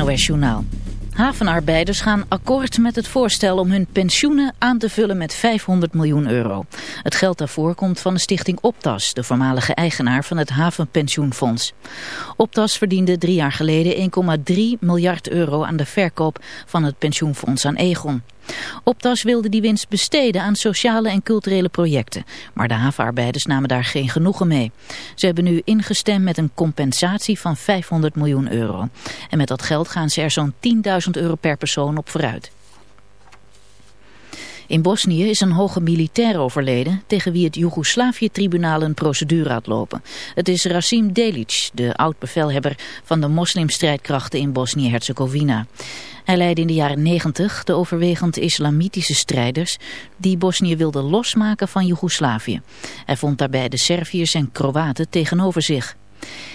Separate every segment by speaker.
Speaker 1: NOS-journaal. Havenarbeiders gaan akkoord met het voorstel om hun pensioenen aan te vullen met 500 miljoen euro. Het geld daarvoor komt van de stichting Optas, de voormalige eigenaar van het Havenpensioenfonds. Optas verdiende drie jaar geleden 1,3 miljard euro aan de verkoop van het pensioenfonds aan Egon. Optas wilde die winst besteden aan sociale en culturele projecten. Maar de havenarbeiders namen daar geen genoegen mee. Ze hebben nu ingestemd met een compensatie van 500 miljoen euro. En met dat geld gaan ze er zo'n 10.000 euro per persoon op vooruit. In Bosnië is een hoge militair overleden tegen wie het Joegoslavië-tribunaal een procedure had lopen. Het is Rasim Delic, de oud-bevelhebber van de moslimstrijdkrachten in Bosnië-Herzegovina. Hij leidde in de jaren 90 de overwegend islamitische strijders die Bosnië wilden losmaken van Joegoslavië. Hij vond daarbij de Serviërs en Kroaten tegenover zich.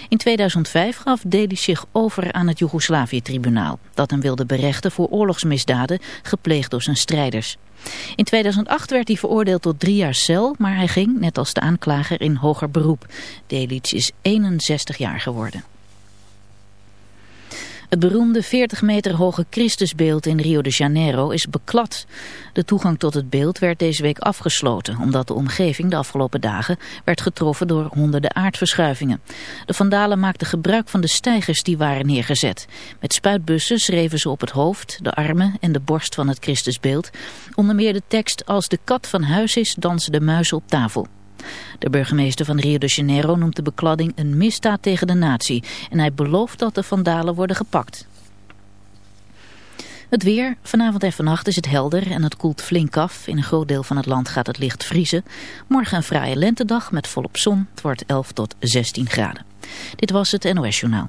Speaker 1: In 2005 gaf Delic zich over aan het Joegoslavië-tribunaal, dat hem wilde berechten voor oorlogsmisdaden gepleegd door zijn strijders. In 2008 werd hij veroordeeld tot drie jaar cel, maar hij ging, net als de aanklager, in hoger beroep. Delic is 61 jaar geworden. Het beroemde 40 meter hoge Christusbeeld in Rio de Janeiro is beklad. De toegang tot het beeld werd deze week afgesloten... omdat de omgeving de afgelopen dagen werd getroffen door honderden aardverschuivingen. De vandalen maakten gebruik van de stijgers die waren neergezet. Met spuitbussen schreven ze op het hoofd, de armen en de borst van het Christusbeeld... onder meer de tekst Als de kat van huis is, dansen de muizen op tafel. De burgemeester van Rio de Janeiro noemt de bekladding een misdaad tegen de natie en hij belooft dat de vandalen worden gepakt. Het weer. Vanavond en vannacht is het helder en het koelt flink af. In een groot deel van het land gaat het licht vriezen. Morgen een fraaie lentedag met volop zon. Het wordt 11 tot 16 graden. Dit was het NOS Journaal.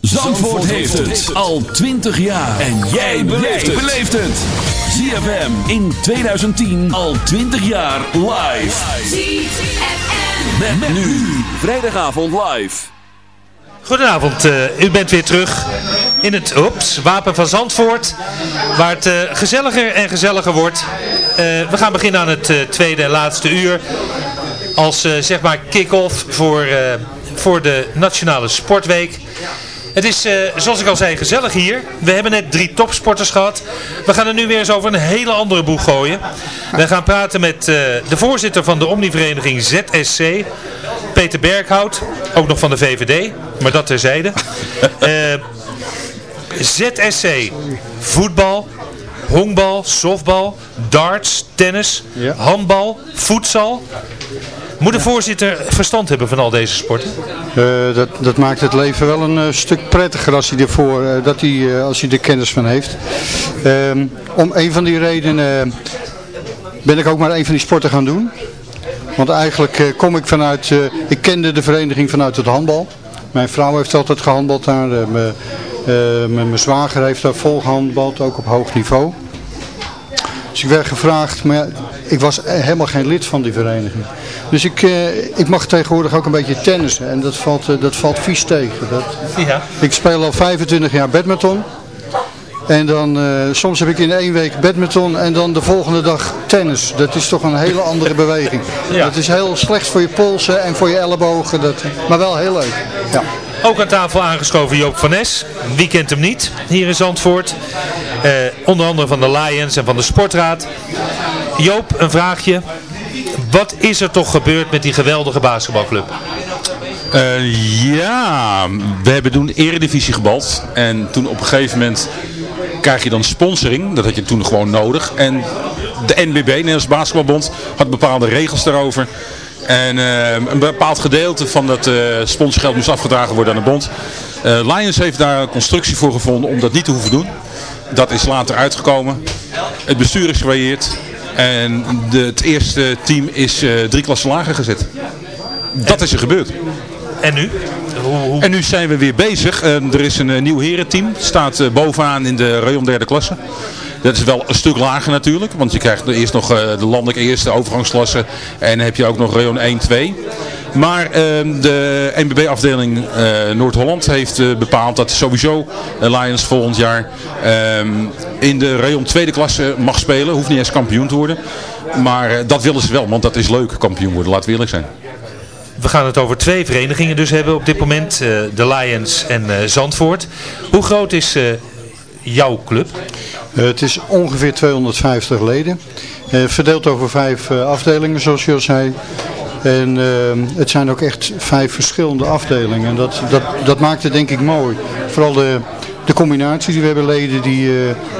Speaker 2: Zandvoort heeft het al 20 jaar. En jij beleeft het. ZFM in 2010 al 20 jaar live.
Speaker 3: ZFM.
Speaker 2: Met, nu. Vrijdagavond live.
Speaker 4: Goedenavond, eh, u bent weer terug in het ops, Wapen van Zandvoort, waar het eh, gezelliger en gezelliger wordt. Eh, we gaan beginnen aan het tweede en laatste uur als zeg maar kick-off voor, voor de Nationale Sportweek. Het is, eh, zoals ik al zei, gezellig hier. We hebben net drie topsporters gehad. We gaan er nu weer eens over een hele andere boeg gooien. We gaan praten met eh, de voorzitter van de Omnivereniging ZSC, Peter Berghout. Ook nog van de VVD, maar dat terzijde. Eh ZSC, voetbal, honkbal, softbal, darts, tennis, handbal, voedsel. Moet de voorzitter verstand hebben van al deze sporten?
Speaker 5: Eh, dat, dat maakt het leven wel een eh, stuk prettiger als hij ervoor, eh, dat als er kennis van heeft. Ehm, om een van die redenen ben ik ook maar een van die sporten gaan doen. Want eigenlijk kom ik vanuit, ik kende de vereniging vanuit het handbal. Mijn vrouw heeft altijd gehandbald daar. mijn- mijn zwager heeft daar vol gehandbald, ook op hoog niveau. Dus ik werd gevraagd, maar ik was helemaal geen lid van die vereniging. Dus ik, eh, ik mag tegenwoordig ook een beetje tennissen en dat valt, eh, dat valt vies tegen. Dat,
Speaker 4: Ja.
Speaker 5: ik speel al 25 jaar badminton. En dan, eh, soms heb ik in één week badminton en dan de volgende dag tennis. Dat is toch een hele andere beweging.
Speaker 4: Ja.
Speaker 5: Dat is heel slecht voor je polsen en voor je ellebogen. Dat, maar wel heel leuk. Ja.
Speaker 4: Ook aan tafel aangeschoven Joop van Nes. Wie kent hem niet hier in Zandvoort? Onder andere van de Lions en van de Sportraad. Joop, een vraagje. Wat is er toch gebeurd met die geweldige basketbalclub?
Speaker 6: Eh, ja, we hebben toen eredivisie gebald. En toen op een gegeven moment krijg je dan sponsoring. Dat had je toen gewoon nodig. En de NBB, Nederlands Basketbalbond, had bepaalde regels daarover. En eh, een bepaald gedeelte van dat eh sponsorgeld moest afgedragen worden aan de bond. Lions heeft daar een constructie voor gevonden om dat niet te hoeven doen. Dat is later uitgekomen. Het bestuur is gevarieerd. En de, het eerste team is eh, drie klassen lager gezet. Dat is er gebeurd.
Speaker 4: En nu? Hoe, hoe...
Speaker 6: En nu zijn we weer bezig. Eh, er is een eh, nieuw herenteam. Staat eh, bovenaan in de rayon derde klasse. Dat is wel een stuk lager natuurlijk. Want je krijgt eerst nog eh, de landelijke eerste overgangsklasse. En heb je ook nog rayon 1, 2. Maar eh, de NBB-afdeling eh, Noord-Holland heeft eh, bepaald dat sowieso Lions volgend jaar eh, in de rayon tweede klasse mag spelen. Hoeft niet eens kampioen te worden. Maar dat willen ze wel, want dat is leuk, kampioen worden. Laten we eerlijk zijn.
Speaker 4: We gaan het over twee verenigingen dus hebben op dit moment. de Lions en Zandvoort. Hoe groot is jouw club?
Speaker 5: Eh, het is ongeveer 250 leden. Eh, verdeeld over vijf eh, afdelingen zoals je al zei. En het zijn ook echt vijf verschillende afdelingen. En dat, dat, dat maakt het denk ik mooi. Vooral de, de combinatie die we hebben leden die,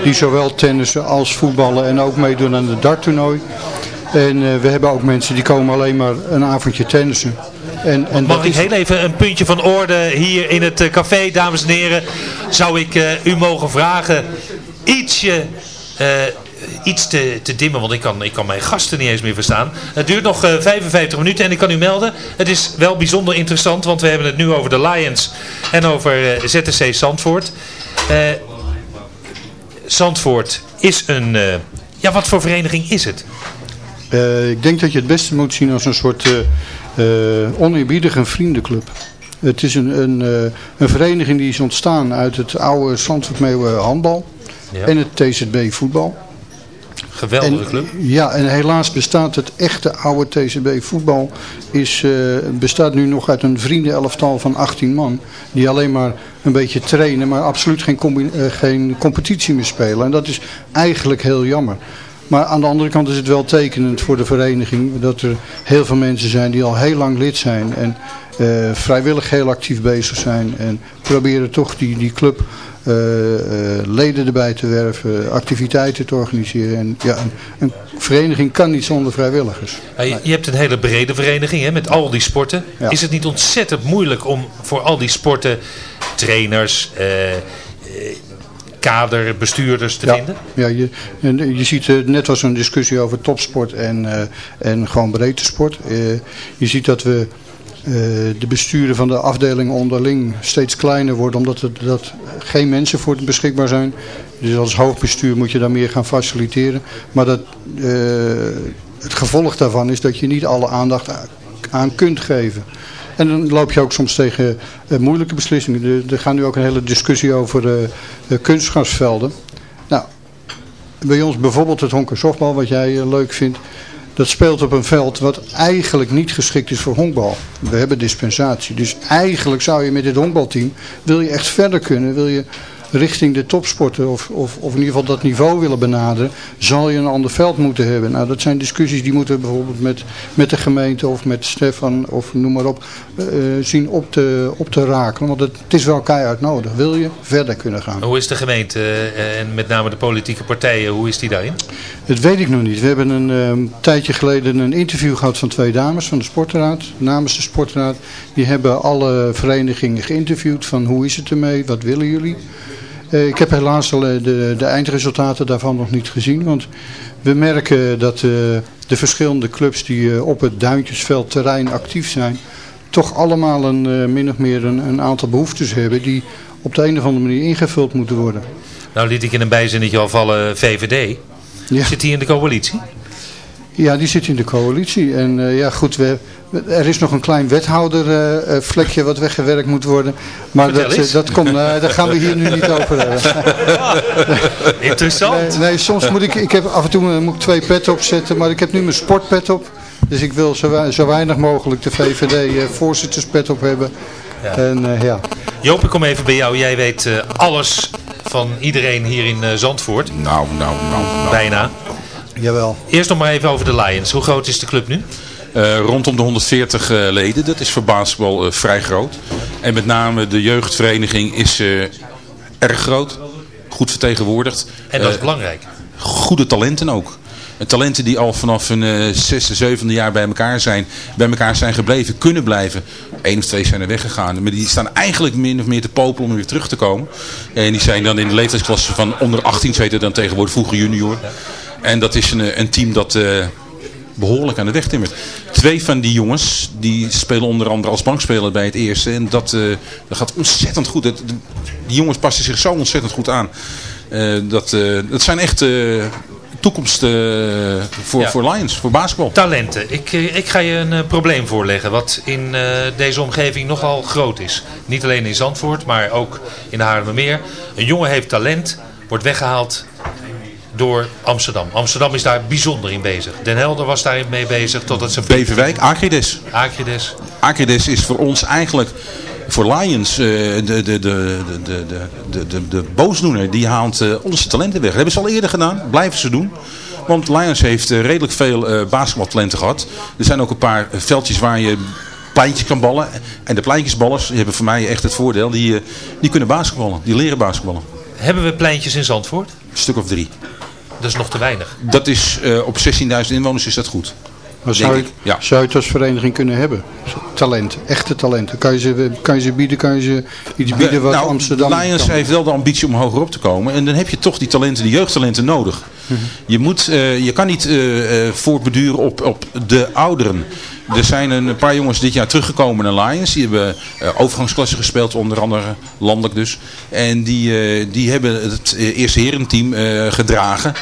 Speaker 5: die zowel tennissen als voetballen en ook meedoen aan het darttoernooi. En we hebben ook mensen die komen alleen maar een avondje tennissen. En, en
Speaker 4: Mag ik
Speaker 5: is-
Speaker 4: heel even een puntje van orde hier in het eh, café, dames en heren. Zou ik eh, u mogen vragen ietsje... eh, iets te, te dimmen, want ik kan, ik kan mijn gasten niet eens meer verstaan. Het duurt nog eh, 55 minuten en ik kan u melden, het is wel bijzonder interessant, want we hebben het nu over de Lions en over eh, ZTC Zandvoort. Eh, Zandvoort is een, eh, ja wat voor vereniging is het?
Speaker 5: Eh, ik denk dat je het beste moet zien als een soort eh eh, oneerbiedige vriendenclub. Het is een, een, eh, een vereniging die is ontstaan uit het oude Zandvoort handbal
Speaker 4: Ja.
Speaker 5: en het TZB voetbal.
Speaker 4: Geweldige
Speaker 5: En,
Speaker 4: club.
Speaker 5: Ja, en helaas bestaat het echte oude TCB voetbal is, eh, bestaat nu nog uit een vriendenelftal van 18 man. Die alleen maar een beetje trainen, maar absoluut geen, geen competitie meer spelen. En dat is eigenlijk heel jammer. Maar aan de andere kant is het wel tekenend voor de vereniging dat er heel veel mensen zijn die al heel lang lid zijn. En eh, vrijwillig heel actief bezig zijn. En proberen toch die, die club eh, eh, leden erbij te werven, activiteiten te organiseren. En ja, een, een vereniging kan niet zonder vrijwilligers.
Speaker 4: Je, je hebt een hele brede vereniging hè, met al die sporten.
Speaker 5: Ja.
Speaker 4: Is het niet ontzettend moeilijk om voor al die sporten trainers, eh, eh, kaderbestuurders te
Speaker 5: ja,
Speaker 4: vinden?
Speaker 5: Ja, je, en je ziet, eh, net was een discussie over topsport en, eh, en gewoon breedte sport. Eh, je ziet dat we eh, de besturen van de afdelingen onderling steeds kleiner worden, omdat er dat geen mensen voor het beschikbaar zijn. Dus als hoofdbestuur moet je daar meer gaan faciliteren. Maar dat, eh, het gevolg daarvan is dat je niet alle aandacht aan kunt geven. En dan loop je ook soms tegen eh, moeilijke beslissingen. Er, gaat nu ook een hele discussie over eh, kunstgrasvelden. Nou, bij ons bijvoorbeeld het honkersoftbal, wat jij eh, leuk vindt. Dat speelt op een veld wat eigenlijk niet geschikt is voor honkbal. We hebben dispensatie. Dus eigenlijk zou je met dit honkbalteam, wil je echt verder kunnen, wil je richting de topsporten of, of, of in ieder geval dat niveau willen benaderen, zal je een ander veld moeten hebben. Nou, dat zijn discussies die moeten we bijvoorbeeld met, met de gemeente of met Stefan of noem maar op, eh, zien op te, op te rakelen. Want het, het is wel keihard nodig. Wil je verder kunnen gaan?
Speaker 4: Hoe is de gemeente eh, en met name de politieke partijen, hoe is die daarin?
Speaker 5: Dat weet ik nog niet. We hebben een ehm, tijdje geleden een interview gehad van twee dames van de sportraad. Namens de sportraad. Die hebben alle verenigingen geïnterviewd van hoe is het ermee, wat willen jullie. Eh, ik heb helaas al eh, de, de eindresultaten daarvan nog niet gezien. Want we merken dat eh, de verschillende clubs die op het Duintjesveld terrein actief zijn. Toch allemaal een, min of meer een, een aantal behoeftes hebben die op de een of andere manier ingevuld moeten worden.
Speaker 4: Nou liet ik in een bijzinnetje al vallen VVD.
Speaker 5: Ja.
Speaker 4: Zit hij in de coalitie?
Speaker 5: Ja, die zit in de coalitie. En eh, ja, goed, we, er is nog een klein wethoudervlekje wat weggewerkt moet worden. Maar dat, eh, dat komt, eh, daar gaan we hier nu niet over hebben.
Speaker 4: Interessant.
Speaker 5: Nee, nee, soms moet ik, ik heb af en toe eh, moet ik twee pet opzetten, maar ik heb nu mijn sportpet op. Dus ik wil zo, zo weinig mogelijk de VVD eh, voorzitterspet op hebben.
Speaker 4: Ja.
Speaker 5: En eh, ja,
Speaker 4: Joop, ik kom even bij jou. Jij weet eh, alles van iedereen hier in eh, Zandvoort.
Speaker 6: Nou, nou, nou. nou.
Speaker 4: Bijna.
Speaker 5: Jawel.
Speaker 4: Eerst nog maar even over de Lions. Hoe groot is de club nu?
Speaker 6: Eh, rondom de 140 eh, leden. Dat is voor basketbal eh, vrij groot. En met name de jeugdvereniging is eh, erg groot. Goed vertegenwoordigd.
Speaker 4: En dat is belangrijk.
Speaker 6: goede talenten ook. En talenten die al vanaf hun eh, zesde, zevende jaar bij elkaar zijn, bij elkaar zijn gebleven, kunnen blijven. Eén of twee zijn er weggegaan. Maar die staan eigenlijk min of meer te popelen om weer terug te komen. En die zijn dan in de leeftijdsklasse van onder 18, zo heet het dan tegenwoordig, vroeger junior. En dat is een, een team dat eh, behoorlijk aan de weg timmert. Twee van die jongens, die spelen onder andere als bankspeler bij het eerste. En dat, eh, dat gaat ontzettend goed. Het- die jongens passen zich zo ontzettend goed aan. Eh, dat, dat zijn echt toekomst voor,
Speaker 4: Ja.
Speaker 6: voor Lions, voor basketbal.
Speaker 4: Talenten. Ik, ik ga je een probleem voorleggen wat in deze omgeving nogal groot is. Niet alleen in Zandvoort, maar ook in Haarlemmermeer. Een jongen heeft talent, wordt weggehaald door Amsterdam. Amsterdam is daar bijzonder in bezig. Den Helder was daarin mee bezig totdat ze...
Speaker 6: Beverwijk,
Speaker 4: Acrides.
Speaker 6: Acrides. Is voor ons eigenlijk voor Lions eh, de, de, de, de, de, de, de, de boosdoener. Die haalt eh, onze talenten weg. Dat hebben ze al eerder gedaan. Blijven ze doen. Want Lions heeft eh, redelijk veel basketbaltalenten gehad. Er zijn ook een paar veldjes waar je pleintjes kan ballen. En de pleintjesballers die hebben voor mij echt het voordeel. Die, die kunnen basketballen. Die leren basketballen.
Speaker 4: Hebben we pleintjes in Zandvoort?
Speaker 6: Een stuk of drie.
Speaker 4: Dat is nog te weinig.
Speaker 6: Dat is, eh, op 16.000 inwoners is dat goed.
Speaker 5: Maar zou je,
Speaker 6: ik, ja.
Speaker 5: zou je het als vereniging kunnen hebben? Talent, echte talenten. Kan je ze, kan je ze bieden, kan je ze iets bieden wat
Speaker 6: nou,
Speaker 5: Amsterdam
Speaker 6: Lions
Speaker 5: kan?
Speaker 6: heeft wel de ambitie om hoger op te komen. En dan heb je toch die talenten, die jeugdtalenten nodig.
Speaker 5: Mhm.
Speaker 6: Je, moet, eh, je kan niet eh, eh, voortbeduren op, op de ouderen. Er zijn een paar jongens dit jaar teruggekomen naar Lions. Die hebben eh, overgangsklasse gespeeld, onder andere landelijk dus. En die, eh, die hebben het eh, eerste herenteam gedragen.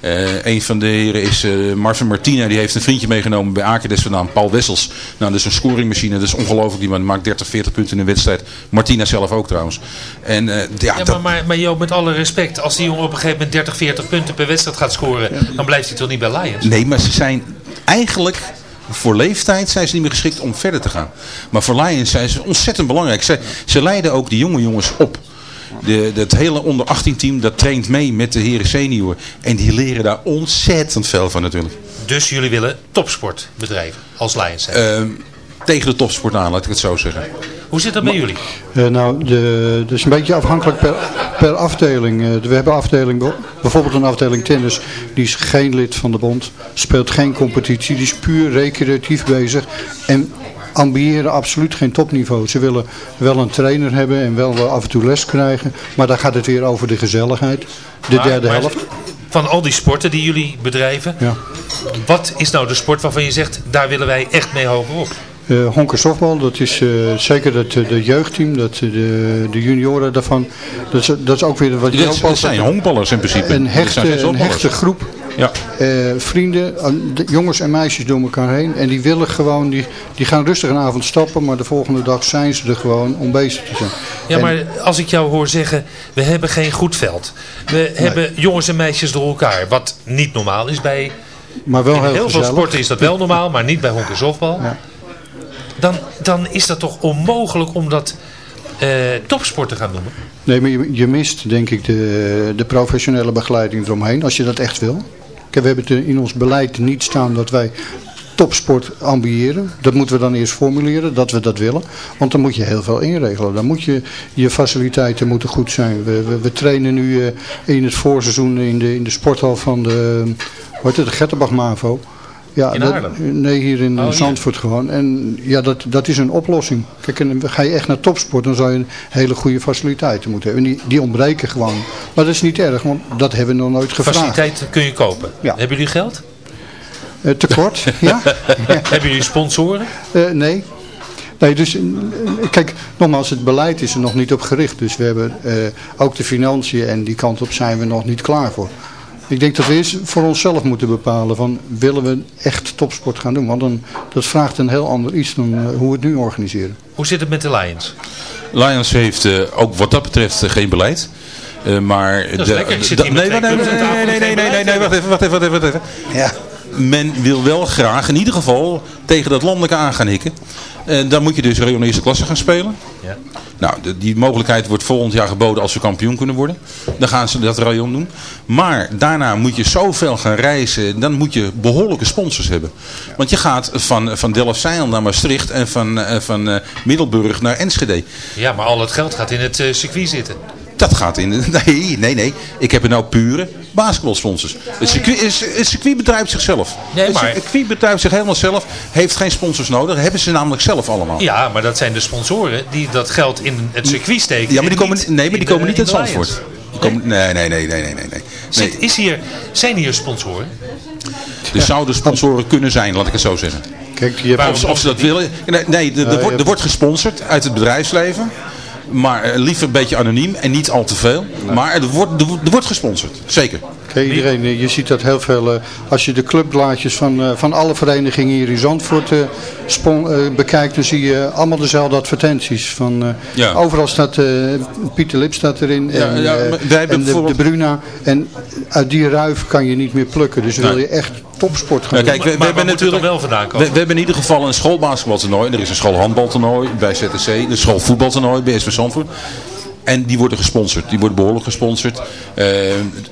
Speaker 6: Eh, een van de heren is Marvin Martina. Die heeft een vriendje meegenomen bij Akerdes vandaan. Paul Wessels. Nou, dat is een scoringmachine. Dat is ongelooflijk. Die man maakt 30, 40 punten in een wedstrijd. Martina zelf ook trouwens. En ja,
Speaker 4: Ja,
Speaker 6: dat-
Speaker 4: maar, maar, Joop, met alle respect, als die jongen op een gegeven moment 30, 40 punten per wedstrijd gaat scoren, dan blijft hij toch niet bij Lions?
Speaker 6: Nee, maar ze zijn eigenlijk voor leeftijd zijn ze niet meer geschikt om verder te gaan. Maar voor Lions zijn ze ontzettend belangrijk. Ze, ze leiden ook die jonge jongens op. De, het hele onder 18 team dat traint mee met de heren senior. En die leren daar ontzettend veel van natuurlijk.
Speaker 4: Dus jullie willen topsport bedrijven als Lions zijn.
Speaker 6: Tegen de topsport aan, laat ik het zo zeggen.
Speaker 4: Hoe zit dat bij jullie?
Speaker 5: Eh, nou, de, dat is een beetje afhankelijk per, per afdeling. Eh, we hebben afdeling, be- bijvoorbeeld een afdeling tennis, die is geen lid van de bond, speelt geen competitie, die is puur recreatief bezig en ambiëren absoluut geen topniveau. Ze willen wel een trainer hebben en wel af en toe les krijgen, maar daar gaat het weer over de gezelligheid. De
Speaker 4: Maar-
Speaker 5: derde
Speaker 4: maar
Speaker 5: helft.
Speaker 4: Van al die sporten die jullie bedrijven,
Speaker 5: Ja.
Speaker 4: wat is nou de sport waarvan je zegt, daar willen wij echt mee hoger op?
Speaker 5: Eh honker softbal, dat is eh, zeker het eh, de jeugdteam, dat, de, de junioren daarvan. Dat is, dat is ook weer wat je
Speaker 6: Dat, dat zijn honkballers in principe.
Speaker 5: Een
Speaker 6: Dat
Speaker 5: hechte, een groep
Speaker 6: Ja.
Speaker 5: eh, vrienden, de jongens en meisjes door elkaar heen. En die willen gewoon, die, die gaan rustig een avond stappen, maar de volgende dag zijn ze er gewoon om bezig te zijn.
Speaker 4: Ja,
Speaker 5: En-
Speaker 4: maar als ik jou hoor zeggen, we hebben geen goed veld. We hebben jongens en meisjes door elkaar, wat niet normaal is bij...
Speaker 5: maar wel heel,
Speaker 4: heel veel
Speaker 5: gezellig.
Speaker 4: sporten is dat wel normaal, maar niet bij honken softbal.
Speaker 5: Ja.
Speaker 4: Dan, dan is dat toch onmogelijk om dat eh, topsport te gaan noemen?
Speaker 5: Nee, maar je, je mist denk ik de, de professionele begeleiding eromheen, als je dat echt wil. Kijk, we hebben het in ons beleid niet staan dat wij topsport ambiëren. Dat moeten we dan eerst formuleren, dat we dat willen. Want dan moet je heel veel inregelen. Dan moet je, je faciliteiten moeten goed zijn. We, we, trainen nu eh, in het voorseizoen in de, in de sporthal van de, wat het, de Getterbach Mavo. Ja,
Speaker 4: In
Speaker 5: dat-? Nee, hier in
Speaker 4: Oh, hier.
Speaker 5: Zandvoort gewoon. En ja, dat, dat is een oplossing. Kijk, en ga je echt naar topsport, dan zou je hele goede faciliteiten moeten hebben. En die, die ontbreken gewoon. Maar dat is niet erg, want dat hebben we nog nooit gevraagd.
Speaker 4: Faciliteiten kun je kopen.
Speaker 5: Ja.
Speaker 4: Hebben jullie geld?
Speaker 5: Eh, tekort, ja?
Speaker 4: Hebben jullie sponsoren?
Speaker 5: Eh, nee. Nee, dus eh, kijk, nogmaals, het beleid is er nog niet op gericht. Dus we hebben ook de financiën en die kant op zijn we nog niet klaar voor. Ik denk dat we eerst voor onszelf moeten bepalen van willen we echt topsport gaan doen. Want dan, dat vraagt een heel ander iets dan eh, hoe we het nu organiseren.
Speaker 4: Hoe zit het met de Lions?
Speaker 6: Lions heeft eh, ook wat dat betreft eh, geen beleid. Eh, maar
Speaker 4: Dat is lekker. Ik zit hier met
Speaker 6: nee, nee, nee, nee, nee, nee, nee, nee, wacht even, wacht even, wacht even, wacht even.
Speaker 5: Ja.
Speaker 6: Men wil wel graag in ieder geval tegen dat landelijke aan gaan hikken. En dan moet je dus Rayon eerste klasse gaan spelen.
Speaker 4: Ja.
Speaker 6: Nou, de- die mogelijkheid wordt volgend jaar geboden als ze kampioen kunnen worden. Dan gaan ze dat rayon doen. Maar daarna moet je zoveel gaan reizen. Dan moet je behoorlijke sponsors hebben. Want je gaat van, van Delfzijl naar Maastricht en van, eh, van eh, Middelburg naar Enschede.
Speaker 4: Ja, maar al het geld gaat in het eh, circuit zitten.
Speaker 6: Dat gaat in. Nee, nee, nee. Ik heb er nou pure basketbalsponsors. Het circuit, is, het circuit bedrijft zichzelf.
Speaker 4: Nee,
Speaker 6: Het
Speaker 4: maar-
Speaker 6: circuit bedrijft zich helemaal zelf. Heeft geen sponsors nodig. Hebben ze namelijk zelf allemaal.
Speaker 4: Ja, maar dat zijn de sponsoren die dat geld in het circuit steken.
Speaker 6: Ja, maar die
Speaker 4: en
Speaker 6: komen,
Speaker 4: niet
Speaker 6: nee, maar die
Speaker 4: in
Speaker 6: komen
Speaker 4: de-
Speaker 6: niet uit. Zandvoort. Nee, nee, nee, nee, nee, nee. nee.
Speaker 4: Zit, is hier, zijn hier sponsoren?
Speaker 6: Er zouden sponsoren kunnen zijn, laat ik het zo zeggen.
Speaker 5: Kijk, je hebt
Speaker 6: Of, of ze dat willen. Nee, nee er, er er wordt gesponsord uit het bedrijfsleven. Maar eh, liever een beetje anoniem en niet al te veel. Maar er wordt, er, wordt- er wordt gesponsord. Zeker.
Speaker 5: Kijk, iedereen, eh, je ziet dat heel veel, eh, als je de clubblaadjes van, eh, van alle verenigingen hier in Zandvoort spon- bekijkt, dan zie je allemaal dezelfde advertenties. Van, eh,
Speaker 6: Ja.
Speaker 5: Overal staat, eh, Pieter Lip staat erin
Speaker 6: Ja,
Speaker 5: en,
Speaker 6: ja, maar wij hebben
Speaker 5: en de, de
Speaker 6: bijvoorbeeld-
Speaker 5: Bruna. En uit die ruif kan je niet meer plukken. Dus wil je echt topsport gaan
Speaker 6: Ja, kijk,
Speaker 5: doen.
Speaker 6: we, we
Speaker 4: Maar
Speaker 6: hebben natuurlijk
Speaker 4: wel vandaan komen?
Speaker 6: We, we hebben in ieder geval een schoolbasketbaltoernooi. Er is een schoolhandbaltoernooi bij ZTC. Een schoolvoetbaltoernooi bij SV Zandvoort. En die worden gesponsord. Die worden behoorlijk gesponsord. Eh,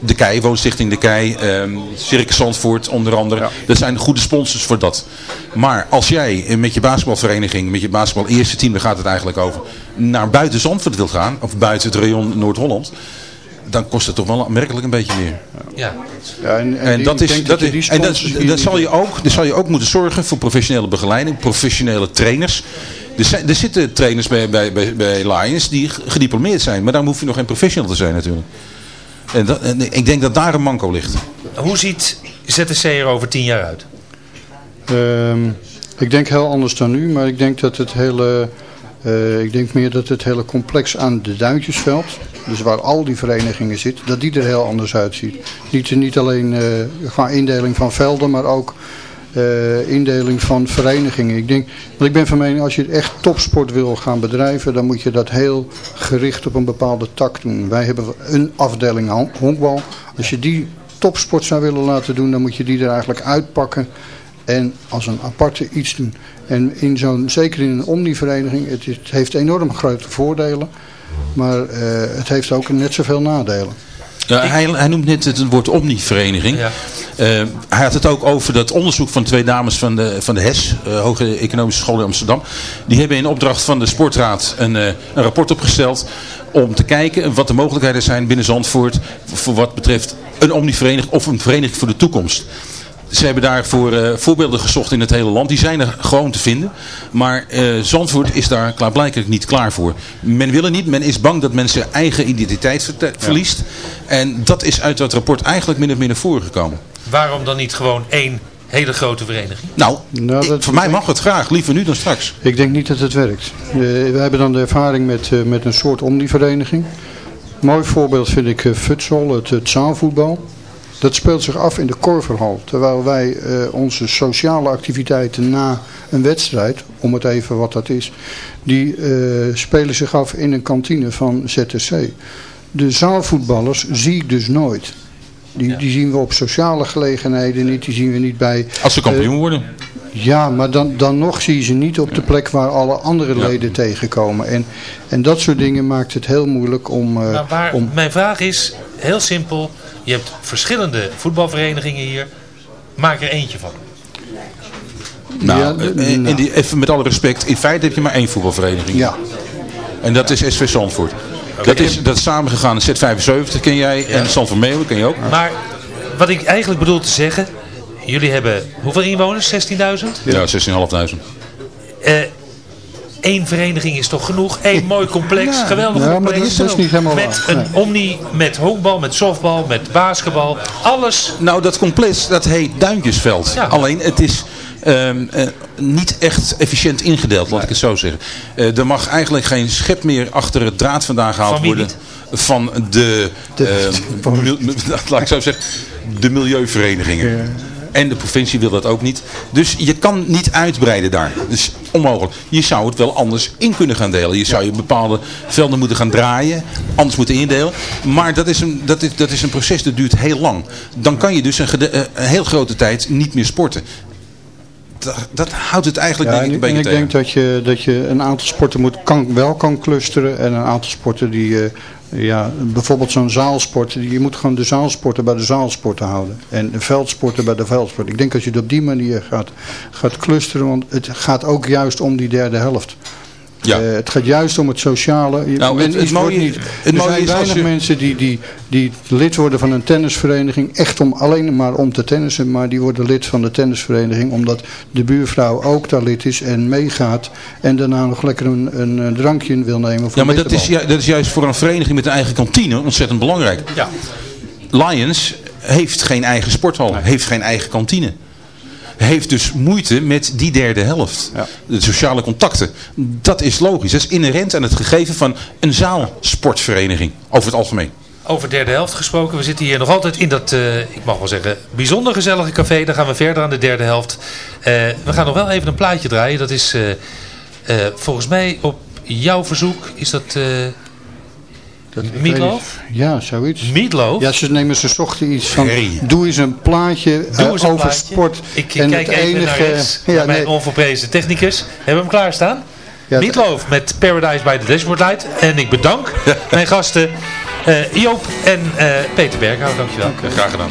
Speaker 6: de Kei, Woonstichting De Kei. eh, Circus Zandvoort onder andere. Dat zijn goede sponsors voor dat. Maar als jij eh, met je basketbalvereniging, met je basketbal eerste team, daar gaat het eigenlijk over, naar buiten Zandvoort wilt gaan, of buiten het rayon Noord-Holland, dan kost het toch wel aanmerkelijk een beetje meer.
Speaker 4: Ja.
Speaker 5: Ja, en, en
Speaker 6: En
Speaker 5: die-
Speaker 6: dat is, dat is, en dat, zal je ook, daar zal je ook moeten zorgen voor professionele begeleiding, professionele trainers. Er, zijn, er zitten trainers bij, bij, bij, bij Lions die gediplomeerd zijn, maar daarom hoef je nog geen professional te zijn natuurlijk. En, dat, en ik denk dat daar een manco ligt.
Speaker 4: Hoe ziet ZTC er over tien jaar uit?
Speaker 5: Ehm, ik denk heel anders dan nu, maar ik denk dat het hele, eh, ik denk meer dat het hele complex aan de Duintjesveld, dus waar al die verenigingen zitten, dat die er heel anders uitziet. Niet, niet alleen eh, qua indeling van velden, maar ook eh, indeling van verenigingen. Ik denk, want ik ben van mening, als je echt topsport wil gaan bedrijven, dan moet je dat heel gericht op een bepaalde tak doen. Wij hebben een afdeling hon- honkbal. Als je die topsport zou willen laten doen, dan moet je die er eigenlijk uitpakken en als een aparte iets doen. En in zo'n, zeker in een omnivereniging, het heeft enorm grote voordelen, maar eh, het heeft ook net zoveel nadelen.
Speaker 6: Ja, hij, hij noemt net het woord omnivereniging.
Speaker 4: Ja.
Speaker 6: Eh, hij had het ook over dat onderzoek van twee dames van de, van de HES, eh, Hoge Economische School in Amsterdam. Die hebben in opdracht van de Sportraad een, eh, een rapport opgesteld om te kijken wat de mogelijkheden zijn binnen Zandvoort voor wat betreft een omnivereniging of een vereniging voor de toekomst. Ze hebben daarvoor eh, voorbeelden gezocht in het hele land. Die zijn er gewoon te vinden. Maar eh, Zandvoort is daar klaarblijkelijk niet klaar voor. Men wil het niet. Men is bang dat men zijn eigen identiteit verliest. En dat is uit dat rapport eigenlijk min of meer naar voren gekomen.
Speaker 4: Waarom dan niet gewoon één hele grote vereniging?
Speaker 6: Nou,
Speaker 5: Nou,
Speaker 6: ik- voor mij mag het graag. Liever nu dan straks.
Speaker 5: Ik denk niet dat het werkt. Eh, we hebben dan de ervaring met, eh, met een soort omnivereniging. Mooi voorbeeld vind ik uh, futsal, het, het zaalvoetbal. Dat speelt zich af in de Korverhal. Terwijl wij eh, onze sociale activiteiten na een wedstrijd, om het even wat dat is, die eh, spelen zich af in een kantine van ZTC. De zaalvoetballers zie ik dus nooit. Die, die zien we op sociale gelegenheden niet, die zien we niet bij...
Speaker 6: Als ze kampioen worden.
Speaker 5: Ja, maar dan, dan nog zie je ze niet op de plek waar alle andere leden tegenkomen. En, en dat soort dingen maakt het heel moeilijk om... eh,
Speaker 4: Maar waar,
Speaker 5: om
Speaker 4: Mijn vraag is heel simpel. Je hebt verschillende voetbalverenigingen hier. Maak er eentje van.
Speaker 6: Nou,
Speaker 5: Ja,
Speaker 6: eh,
Speaker 5: d-
Speaker 6: in
Speaker 5: nou.
Speaker 6: die, even met alle respect. In feite heb je maar één voetbalvereniging.
Speaker 5: ja,
Speaker 6: En dat is SV Zandvoort. Dat is, dat is samengegaan. Z75 ken jij. En Zandvoort Meeuwen ken je ook.
Speaker 4: Maar wat ik eigenlijk bedoel te zeggen. Jullie hebben hoeveel inwoners? 16.000?
Speaker 6: Ja, 16.500.
Speaker 4: Eh Eén vereniging is toch genoeg? Eén mooi complex, geweldig
Speaker 5: Ja,
Speaker 4: complex.
Speaker 5: is dus niet helemaal
Speaker 4: Met
Speaker 5: waar.
Speaker 4: een omni, met honkbal, met softbal, met basketbal. Alles.
Speaker 6: Nou, dat complex, dat heet Duintjesveld.
Speaker 4: Ja.
Speaker 6: Alleen, het is ehm, eh, niet echt efficiënt ingedeeld, laat ik het zo zeggen. Eh, er mag eigenlijk geen schep meer achter het draad vandaan gehaald
Speaker 4: Van
Speaker 6: worden. Van de, ehm, mil- laat ik zo zeggen, de milieuverenigingen. En de provincie wil dat ook niet. Dus je kan niet uitbreiden daar. Dat is onmogelijk. Je zou het wel anders in kunnen gaan delen. Je zou je bepaalde velden moeten gaan draaien. Anders moeten indelen. Maar dat is een, dat is, dat is een proces dat duurt heel lang. Dan kan je dus een, eh, een heel grote tijd niet meer sporten. Dat, dat houdt het eigenlijk
Speaker 5: Ja,
Speaker 6: denk ik
Speaker 5: en,
Speaker 6: een
Speaker 5: en
Speaker 6: beetje
Speaker 5: ik
Speaker 6: tegen.
Speaker 5: denk dat je, dat je een aantal sporten moet, kan, wel kan clusteren en een aantal sporten die, eh, ja, bijvoorbeeld zo'n zaalsport, je moet gewoon de zaalsporten bij de zaalsporten houden en de veldsporten bij de veldsporten. Ik denk dat je het op die manier gaat, gaat clusteren, want het gaat ook juist om die derde helft.
Speaker 6: Ja.
Speaker 5: Eh, het gaat juist om het sociale.
Speaker 6: Nou,
Speaker 5: men
Speaker 6: het- mooie-
Speaker 5: niet,
Speaker 6: het
Speaker 5: er
Speaker 6: mooie
Speaker 5: zijn
Speaker 6: is
Speaker 5: weinig
Speaker 6: je-
Speaker 5: mensen die, die, die lid worden van een tennisvereniging. Echt om, alleen maar om te tennissen. Maar die worden lid van de tennisvereniging. Omdat de buurvrouw ook daar lid is en meegaat. En daarna nog lekker een, een, drankje in wil nemen. Voor
Speaker 6: Ja, maar dat is, ju- dat is juist voor een vereniging met een eigen kantine ontzettend belangrijk.
Speaker 4: Ja.
Speaker 6: Lions heeft geen eigen sporthal, heeft geen eigen kantine. Heeft dus moeite met die derde helft.
Speaker 5: Ja.
Speaker 6: De sociale contacten. Dat is logisch. Dat is inherent aan het gegeven van een zaalsportvereniging. Over het algemeen.
Speaker 4: Over derde helft gesproken. We zitten hier nog altijd in dat, eh, ik mag wel zeggen, bijzonder gezellige café. Dan gaan we verder aan de derde helft. Eh, we gaan nog wel even een plaatje draaien. Dat is eh, eh, volgens mij op jouw verzoek. Is dat eh
Speaker 5: Dat-
Speaker 4: Meatloaf?
Speaker 5: Ja, zoiets.
Speaker 4: Meatloaf?
Speaker 5: Ja, ze nemen ze zochten iets van, doe eens een plaatje eh,
Speaker 4: een
Speaker 5: over
Speaker 4: plaatje.
Speaker 5: sport.
Speaker 4: Ik
Speaker 5: En
Speaker 4: kijk
Speaker 5: het
Speaker 4: even
Speaker 5: enige-
Speaker 4: naar rechts,
Speaker 5: ja,
Speaker 4: naar mijn
Speaker 5: nee.
Speaker 4: onverprezen technicus. Hebben we hem klaarstaan?
Speaker 5: Ja,
Speaker 4: Meatloaf met Paradise by the Dashboard Light. En ik bedank mijn gasten eh, Joop en eh, Peter Berghout. Dankjewel.
Speaker 6: Graag gedaan.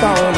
Speaker 7: soul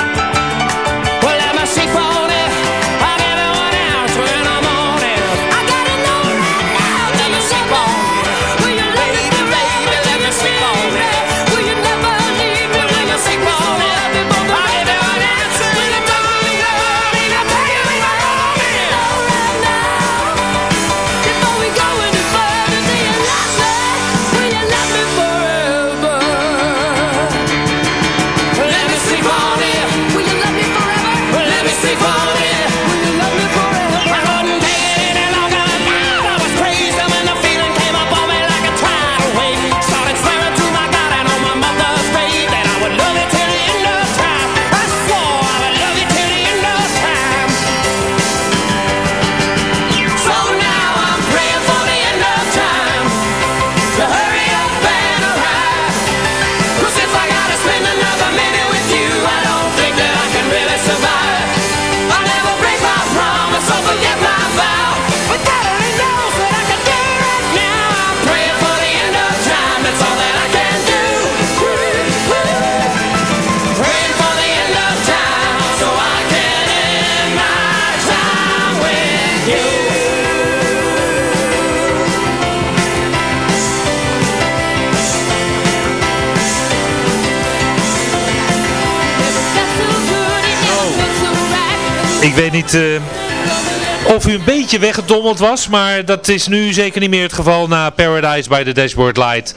Speaker 4: Weet niet eh, of u een beetje weggedommeld was, maar dat is nu zeker niet meer het geval na Paradise by the Dashboard Light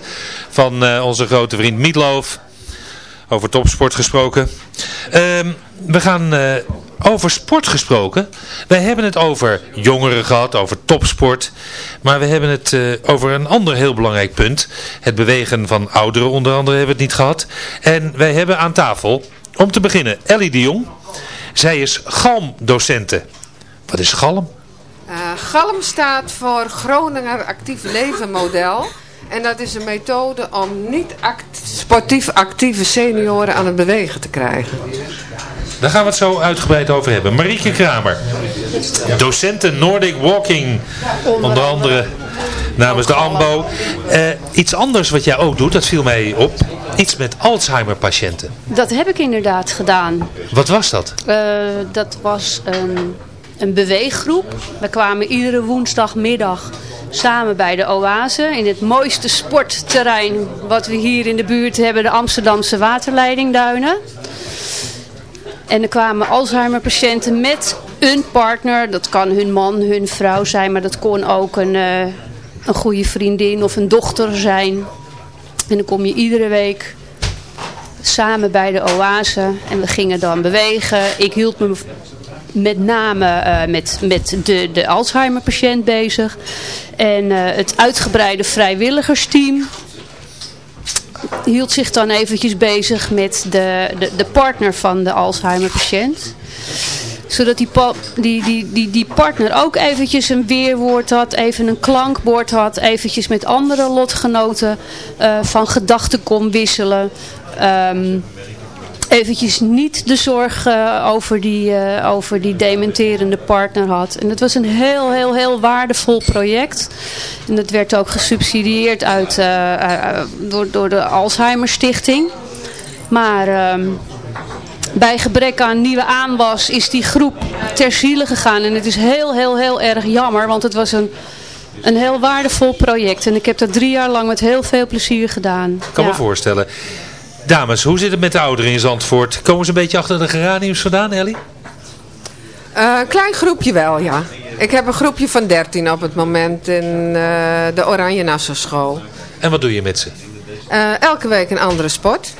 Speaker 4: van eh, onze grote vriend Meatloaf. Over topsport gesproken. Ehm, we gaan eh, over sport gesproken. Wij hebben het over jongeren gehad, over topsport. Maar we hebben het over een ander heel belangrijk punt. Het bewegen van ouderen onder andere hebben we het niet gehad. En wij hebben aan tafel, om te beginnen, Ellie de Jong. Zij is galmdocente. Wat is galm?
Speaker 8: Eh, GALM staat voor Groninger Actief Leven Model. En dat is een methode om niet act- sportief actieve senioren aan het bewegen te krijgen.
Speaker 4: Daar gaan we het zo uitgebreid over hebben. Marieke Kramer, docente Nordic Walking, onder andere namens de AMBO. Eh, iets anders wat jij ook doet, dat viel mij op, iets met Alzheimer patiënten.
Speaker 9: Dat heb ik inderdaad gedaan.
Speaker 4: Wat was dat?
Speaker 9: Eh, dat was een, een beweeggroep. We kwamen iedere woensdagmiddag samen bij de Oase in het mooiste sportterrein wat we hier in de buurt hebben, de Amsterdamse waterleidingduinen. En er kwamen Alzheimer patiënten met een partner. Dat kan hun man, hun vrouw zijn, maar dat kon ook een, eh, een goede vriendin of een dochter zijn. En dan kom je iedere week samen bij de oase en we gingen dan bewegen. Ik hield me met name eh, met, met de, de Alzheimer patiënt bezig. En eh, het uitgebreide vrijwilligersteam hield zich dan eventjes bezig met de, de, de partner van de Alzheimer-patiënt zodat die, die, die, die, partner ook eventjes een weerwoord had, even een klankbord had, eventjes met andere lotgenoten eh, van gedachten kon wisselen. Ehm, eventjes niet de zorg eh, over, die, eh, over die dementerende partner had. En het was een heel, heel, heel waardevol project. En dat werd ook gesubsidieerd uit, door, door de Alzheimer Stichting. Maar ehm, bij gebrek aan nieuwe aanwas is die groep ter ziele gegaan. En het is heel, heel, heel erg jammer, want het was een, een heel waardevol project. En ik heb dat drie jaar lang met heel veel plezier gedaan.
Speaker 4: Ik kan
Speaker 9: Ja.
Speaker 4: me voorstellen. Dames, hoe zit het met de ouderen in Zandvoort? Komen ze een beetje achter de geraniums vandaan, Ellie?
Speaker 8: Eh, Een klein groepje wel, ja. Ik heb een groepje van 13 op het moment in eh, de Oranje Nassau school.
Speaker 4: En wat doe je met ze?
Speaker 8: Eh, elke week een andere sport.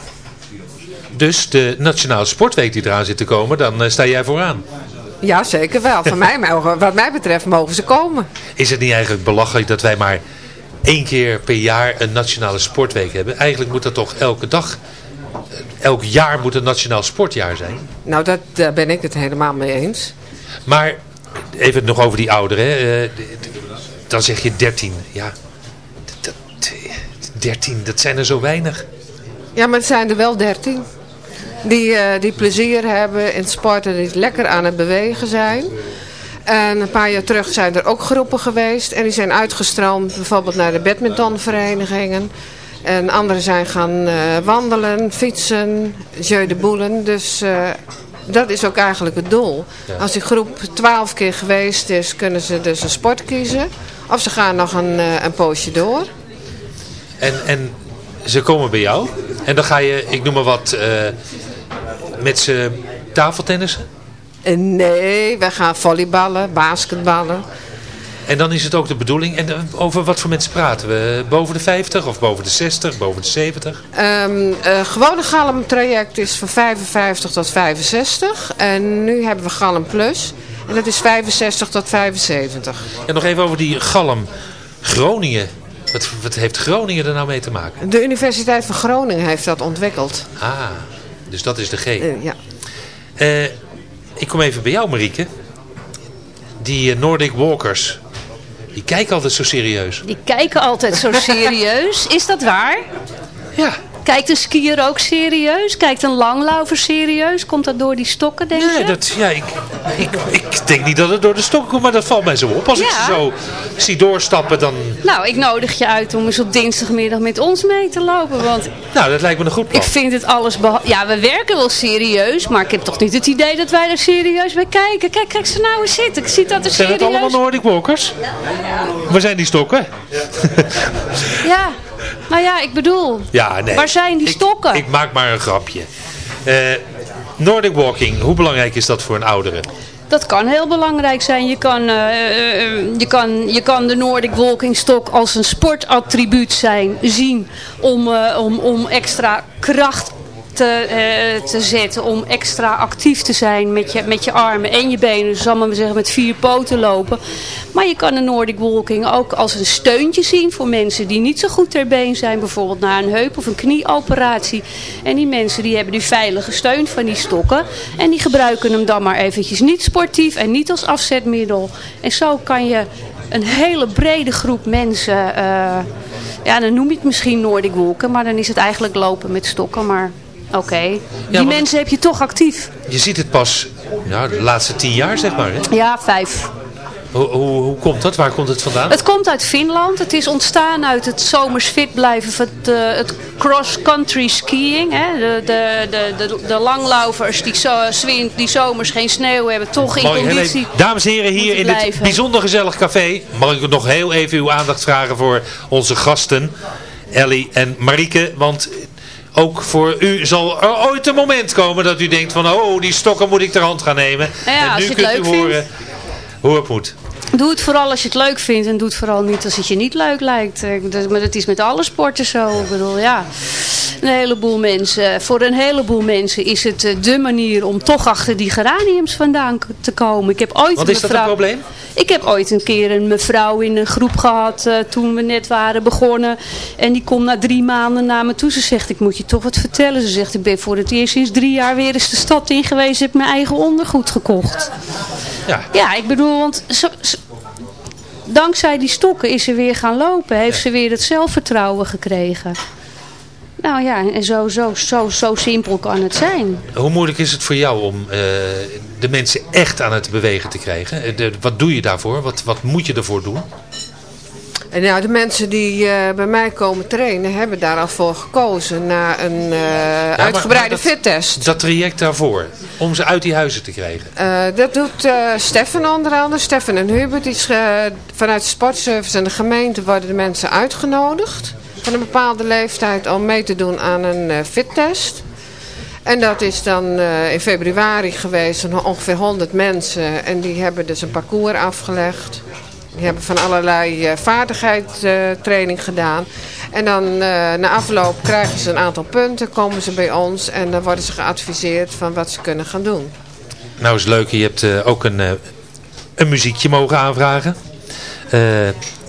Speaker 4: Dus de Nationale Sportweek die eraan zit te komen, dan eh, sta jij vooraan.
Speaker 8: Ja, zeker wel. Van mij, wat mij betreft mogen ze komen.
Speaker 4: Is het niet eigenlijk belachelijk dat wij maar één keer per jaar een Nationale Sportweek hebben? Eigenlijk moet dat toch elke dag, eh, elk jaar moet een Nationaal Sportjaar zijn?
Speaker 8: Nou, dat, daar ben ik het helemaal mee eens.
Speaker 4: Maar even nog over die ouderen. hè. Eh, dan zeg je 13. Ja, dat- 13, dat zijn er zo weinig.
Speaker 8: Ja, maar het zijn er wel 13. Die, eh, die plezier hebben in sporten, die lekker aan het bewegen zijn. En een paar jaar terug zijn er ook groepen geweest. En die zijn uitgestroomd bijvoorbeeld naar de badmintonverenigingen. En anderen zijn gaan eh, wandelen, fietsen, jeu de boelen. Dus eh, dat is ook eigenlijk het doel.
Speaker 4: Ja.
Speaker 8: Als die groep 12 keer geweest is, kunnen ze dus een sport kiezen. Of ze gaan nog een, een poosje door.
Speaker 4: En, en ze komen bij jou. En dan ga je, ik noem maar wat, met ze tafeltennissen.
Speaker 8: En nee, wij gaan volleyballen, basketballen.
Speaker 4: En dan is het ook de bedoeling. En eh, over wat voor mensen praten we? Boven de 50 of boven de 60, boven de 70?
Speaker 8: Ehm eh, gewone Galm traject is van 55 tot 65. En nu hebben we Galm Plus. En dat is 65 tot 75.
Speaker 4: En nog even over die galm. Groningen. Wat, wat heeft Groningen er nou mee te maken?
Speaker 8: De Universiteit van Groningen heeft dat ontwikkeld.
Speaker 4: Ah, dus dat is de G.
Speaker 8: Eh, ja.
Speaker 4: Eh, ik kom even bij jou, Marieke. Die eh, Nordic Walkers. Die kijken altijd zo serieus.
Speaker 9: Die kijken altijd zo serieus. Is dat waar?
Speaker 4: Ja.
Speaker 9: Kijkt een skier ook serieus? Kijkt een langlaufer serieus? Komt dat door die stokken, denk
Speaker 4: Nee,
Speaker 9: je?
Speaker 4: dat, ja, ik, ik, ik denk niet dat het door de stokken komt, maar dat valt mij zo op. Als ik
Speaker 9: Ja.
Speaker 4: ze zo zie doorstappen, dan...
Speaker 9: Nou, ik nodig je uit om eens op dinsdagmiddag met ons mee te lopen. Want
Speaker 4: Nou, dat lijkt me een goed plan.
Speaker 9: ik vind het alles... Ja, we werken wel serieus, maar ik heb toch niet het idee dat wij er serieus bij kijken. Kijk, kijk ze nou eens zitten. Ik zie dat er
Speaker 4: Zijn het allemaal
Speaker 9: serieus...
Speaker 4: Nordic Walkers? Waar zijn die stokken?
Speaker 9: Ja, nou ja, ik bedoel...
Speaker 4: Ja, nee.
Speaker 9: Waar zijn die
Speaker 4: Ik-
Speaker 9: stokken?
Speaker 4: Ik, maak maar een grapje. Eh, Nordic Walking, hoe belangrijk is dat voor een oudere?
Speaker 9: Dat kan heel belangrijk zijn. Je kan, eh, eh, je kan, je kan de Nordic Walking Stok als een sportattribuut zijn, zien om, eh, om, om extra kracht te, eh, te zetten. Om extra actief te zijn met je, met je armen en je benen. Dus zal maar zeggen met vier poten lopen. Maar je kan de Nordic Walking ook als een steuntje zien voor mensen die niet zo goed ter been zijn. Bijvoorbeeld na een heup- of een knieoperatie. En die mensen die hebben die veilige steun van die stokken. En die gebruiken hem dan maar eventjes niet sportief en niet als afzetmiddel. En zo kan je een hele brede groep mensen... eh, ja, dan noem je het misschien Nordic Walken. Maar dan is het eigenlijk lopen met stokken. Maar oké, die
Speaker 4: want-
Speaker 9: mensen heb je toch actief.
Speaker 4: Je ziet het pas ja, de laatste tien jaar, zeg maar. Hè?
Speaker 9: Ja, vijf.
Speaker 4: Hoe, hoe, hoe komt dat? Waar komt het vandaan?
Speaker 9: Het komt uit Finland. Het is ontstaan uit het zomers fit blijven van het, eh, het cross-country skiing. Hè. De, de, de, de, de langlaufers die, zo, die zomers geen sneeuw hebben, toch in
Speaker 4: Mooi,
Speaker 9: conditie.
Speaker 4: Dames en heren, hier in dit bijzonder gezellig café. Mag ik nog heel even uw aandacht vragen voor onze gasten. Ellie en Marieke. Want ook voor u zal er ooit een moment komen dat u denkt van... Oh, die stokken moet ik ter hand gaan nemen.
Speaker 9: Ja,
Speaker 4: en nu kunt u horen hoe het moet.
Speaker 9: Doe het vooral als je het leuk vindt en doe het vooral niet als het je niet leuk lijkt. Eh, Maar dat is met alle sporten zo. Ik bedoel, ja, een heleboel mensen, voor een heleboel mensen is het eh, de manier om toch achter die geraniums vandaan te komen. Ik heb ooit
Speaker 4: Wat is dat een probleem?
Speaker 9: Ik heb ooit een keer een mevrouw in een groep gehad eh, toen we net waren begonnen. En die komt na drie maanden naar me toe. Ze zegt, ik moet je toch wat vertellen. Ze zegt, ik ben voor het eerst sinds drie jaar weer eens de stad in geweest. Heb mijn eigen ondergoed gekocht.
Speaker 4: Ja.
Speaker 9: Ja, ik bedoel, want zo- zo- dankzij die stokken is ze weer gaan lopen. Heeft ze weer het zelfvertrouwen gekregen. Nou ja, en zo, zo, zo, zo simpel kan het zijn.
Speaker 4: Hoe moeilijk is het voor jou om eh, de mensen echt aan het bewegen te krijgen? Eh, de- wat doe je daarvoor? Wat, wat moet je ervoor doen?
Speaker 8: En nou, de mensen die eh, bij mij komen trainen hebben daar al voor gekozen na een eh, uitgebreide
Speaker 4: dat-
Speaker 8: fittest.
Speaker 4: Dat traject daarvoor, om ze uit die huizen te krijgen.
Speaker 8: Eh, dat doet Stefan onder andere. Stefan en Hubert. Die is, vanuit de sportservice en de gemeente worden de mensen uitgenodigd. Van een bepaalde leeftijd om mee te doen aan een fittest. En dat is dan in februari geweest. Ongeveer 100 mensen. En die hebben dus een parcours afgelegd. Die hebben van allerlei eh vaardigheidstraining gedaan. En dan eh, na afloop krijgen ze een aantal punten. Komen ze bij ons. En dan worden ze geadviseerd van wat ze kunnen gaan doen.
Speaker 4: Nou is leuk, je hebt eh, ook een, een muziekje mogen aanvragen.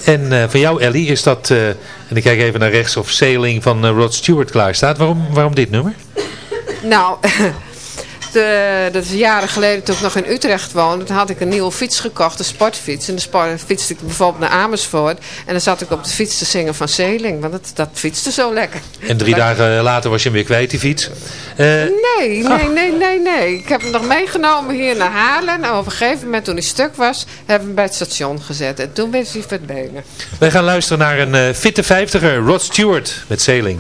Speaker 4: En van jou Ellie is dat, en ik kijk even naar rechts of Sailing van Rod Stewart klaar staat. Waarom, waarom dit nummer?
Speaker 8: Nou, de, dat is jaren geleden toen ik nog in Utrecht woonde. Toen had ik een nieuwe fiets gekocht, een sportfiets. En de sport, fietste ik bijvoorbeeld naar Amersfoort. En dan zat ik op de fiets te zingen van Zeeling. Want dat, dat fietste zo lekker.
Speaker 4: En drie dagen later was je hem weer kwijt, die fiets. Eh,
Speaker 8: Nee, nee, nee, nee, nee. Ik heb hem nog meegenomen hier naar Haarlem. En op een gegeven moment toen hij stuk was, hebben we hem bij het station gezet. En toen werd hij verdwenen.
Speaker 4: wij gaan luisteren naar een eh, fitte vijftiger, Rod Stewart met Sailing.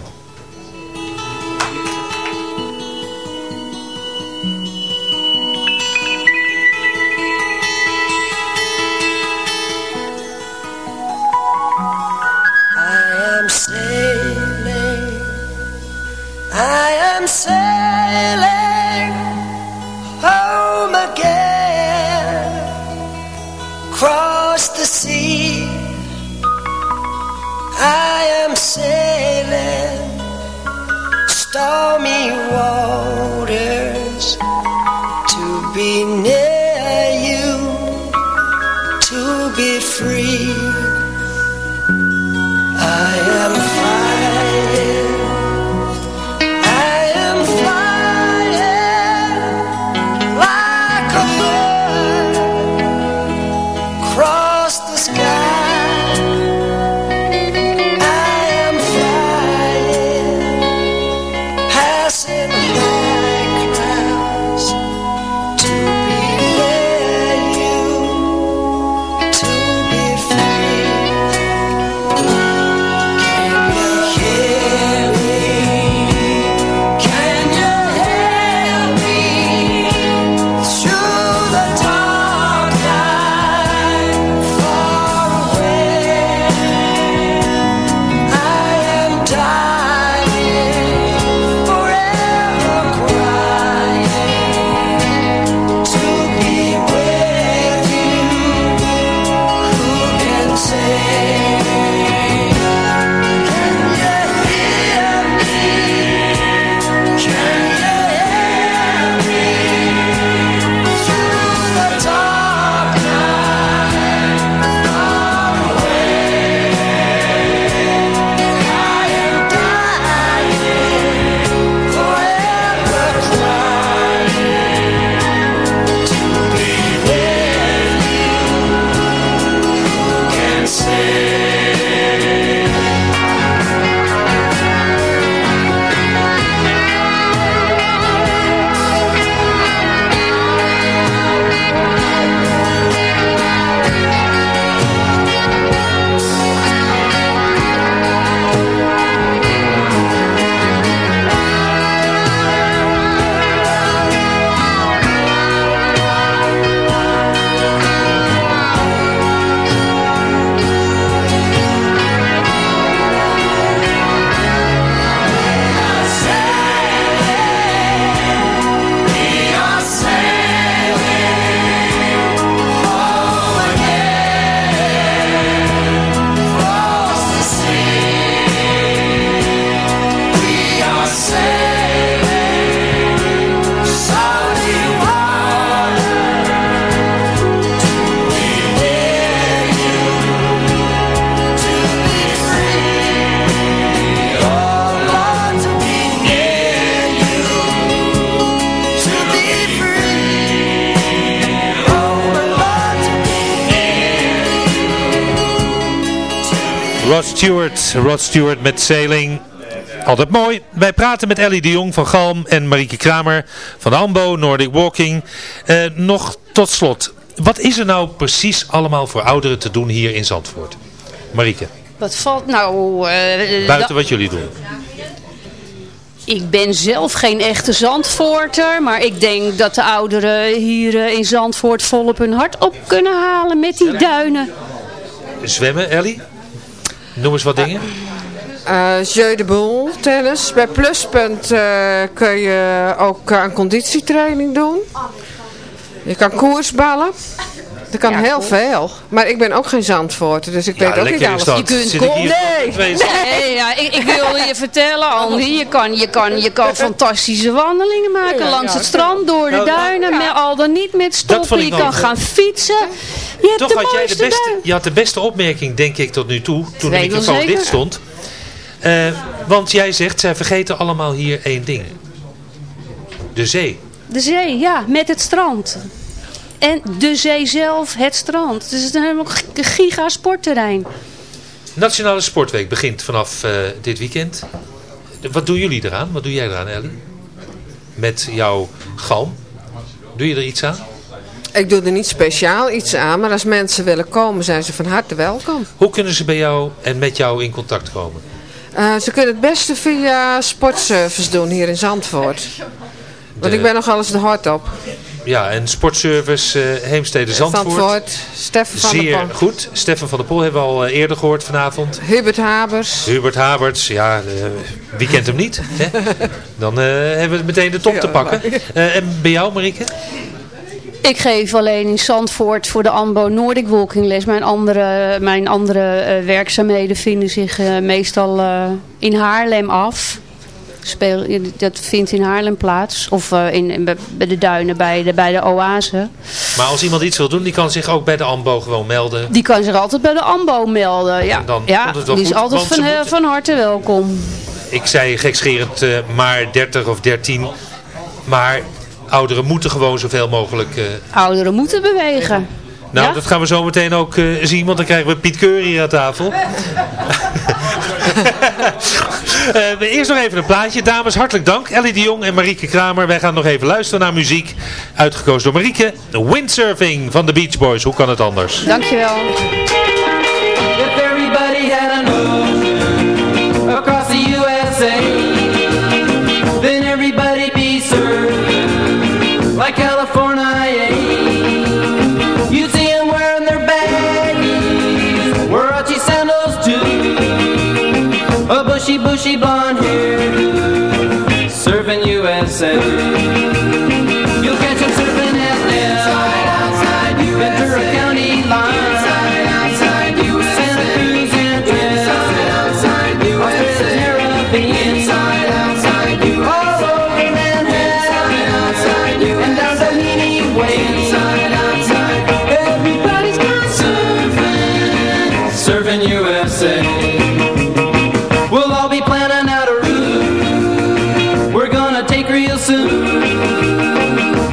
Speaker 10: tell me why.
Speaker 4: Rod Stewart, Rod Stewart met Sailing. Altijd mooi. Wij praten met Ellie de Jong van Galm en Marieke Kramer van Ambo, Nordic Walking. Eh, nog tot slot. Wat is er nou precies allemaal voor ouderen te doen hier in Zandvoort? Marieke,
Speaker 9: Wat valt nou... eh,
Speaker 4: buiten wat jullie doen.
Speaker 9: Ik ben zelf geen echte Zandvoorter, maar ik denk dat de ouderen hier eh, in Zandvoort volop hun hart op kunnen halen met die duinen.
Speaker 4: Zwemmen, Ellie? Noem eens wat dingen.
Speaker 8: Eh Jeu de Boel, tennis. Bij Pluspunt eh, kun je ook aan conditietraining doen. Je kan koersballen. Er kan heel veel. Maar ik ben ook geen Zandvoorter, dus ik
Speaker 4: Ja,
Speaker 8: weet ook niet alles.
Speaker 4: dat.
Speaker 9: Je kunt
Speaker 4: Zit ik
Speaker 9: kom-
Speaker 4: hier
Speaker 9: Nee, nee ja, ik, ik wil je vertellen, Andy. Je kan, je, kan, je kan fantastische wandelingen maken
Speaker 8: Ja,
Speaker 9: langs
Speaker 8: ja,
Speaker 9: het strand, door de
Speaker 4: Nou,
Speaker 9: duinen, met, al dan niet met
Speaker 4: Dat
Speaker 9: stoppen. Je kan gaan fietsen. Je hebt
Speaker 4: Toch
Speaker 9: de
Speaker 4: had jij de beste, je had de beste opmerking, denk ik, tot nu toe, toen de microfoon dicht stond. Eh, want jij zegt, zij vergeten allemaal hier één ding. De zee.
Speaker 9: De zee, ja, met het strand. En de zee zelf, het strand. Dus het is een helemaal g- giga sportterrein.
Speaker 4: Nationale Sportweek begint vanaf eh, dit weekend. Wat doen jullie eraan? Wat doe jij eraan, Ellie? Met jouw galm? Doe je er iets aan?
Speaker 8: Ik doe er niet speciaal iets aan, maar als mensen willen komen zijn ze van harte welkom.
Speaker 4: Hoe kunnen ze bij jou en met jou in contact komen?
Speaker 8: Eh, ze kunnen het beste via sportservice doen hier in Zandvoort. Want ik ben nogal eens de hart op.
Speaker 4: Ja, en sportservice eh Heemstede Zandvoort.
Speaker 8: Zandvoort, Steffen van der
Speaker 4: Zeer
Speaker 8: Pol.
Speaker 4: goed. Stefan van der Pol hebben we al eh, eerder gehoord vanavond.
Speaker 8: Hubert Habers.
Speaker 4: Hubert Haberts, ja, eh, wie kent hem niet? Hè? Dan eh, hebben we meteen de top te pakken. Eh, en bij jou, Marieke?
Speaker 9: Ik geef alleen in Zandvoort voor de AMBO Nordic Walking les. Mijn andere, mijn andere eh, werkzaamheden vinden zich eh, meestal eh, in Haarlem af. Speel, dat vindt in Haarlem plaats. Of eh, in, in- bij de duinen bij de, bij de oase.
Speaker 4: Maar als iemand iets wil doen, die kan zich ook bij de AMBO gewoon melden.
Speaker 9: Die kan zich altijd bij de AMBO melden. Ja, ja
Speaker 4: komt het wel
Speaker 9: die is altijd van, eh,
Speaker 4: moeten-
Speaker 9: van harte welkom.
Speaker 4: Ik zei gekscherend eh, maar 30 of 13. Maar ouderen moeten gewoon zoveel mogelijk... eh,
Speaker 9: Ouderen moeten bewegen.
Speaker 4: nou,
Speaker 9: Ja?
Speaker 4: dat gaan we zo meteen ook eh, zien, want dan krijgen we Piet Keur hier aan tafel. Eh, eerst nog even een plaatje. Dames, hartelijk dank. Ellie de Jong en Marieke Kramer. Wij gaan nog even luisteren naar muziek. Uitgekozen door Marieke. Windsurfing van de Beach Boys. Hoe kan het anders?
Speaker 9: Dankjewel.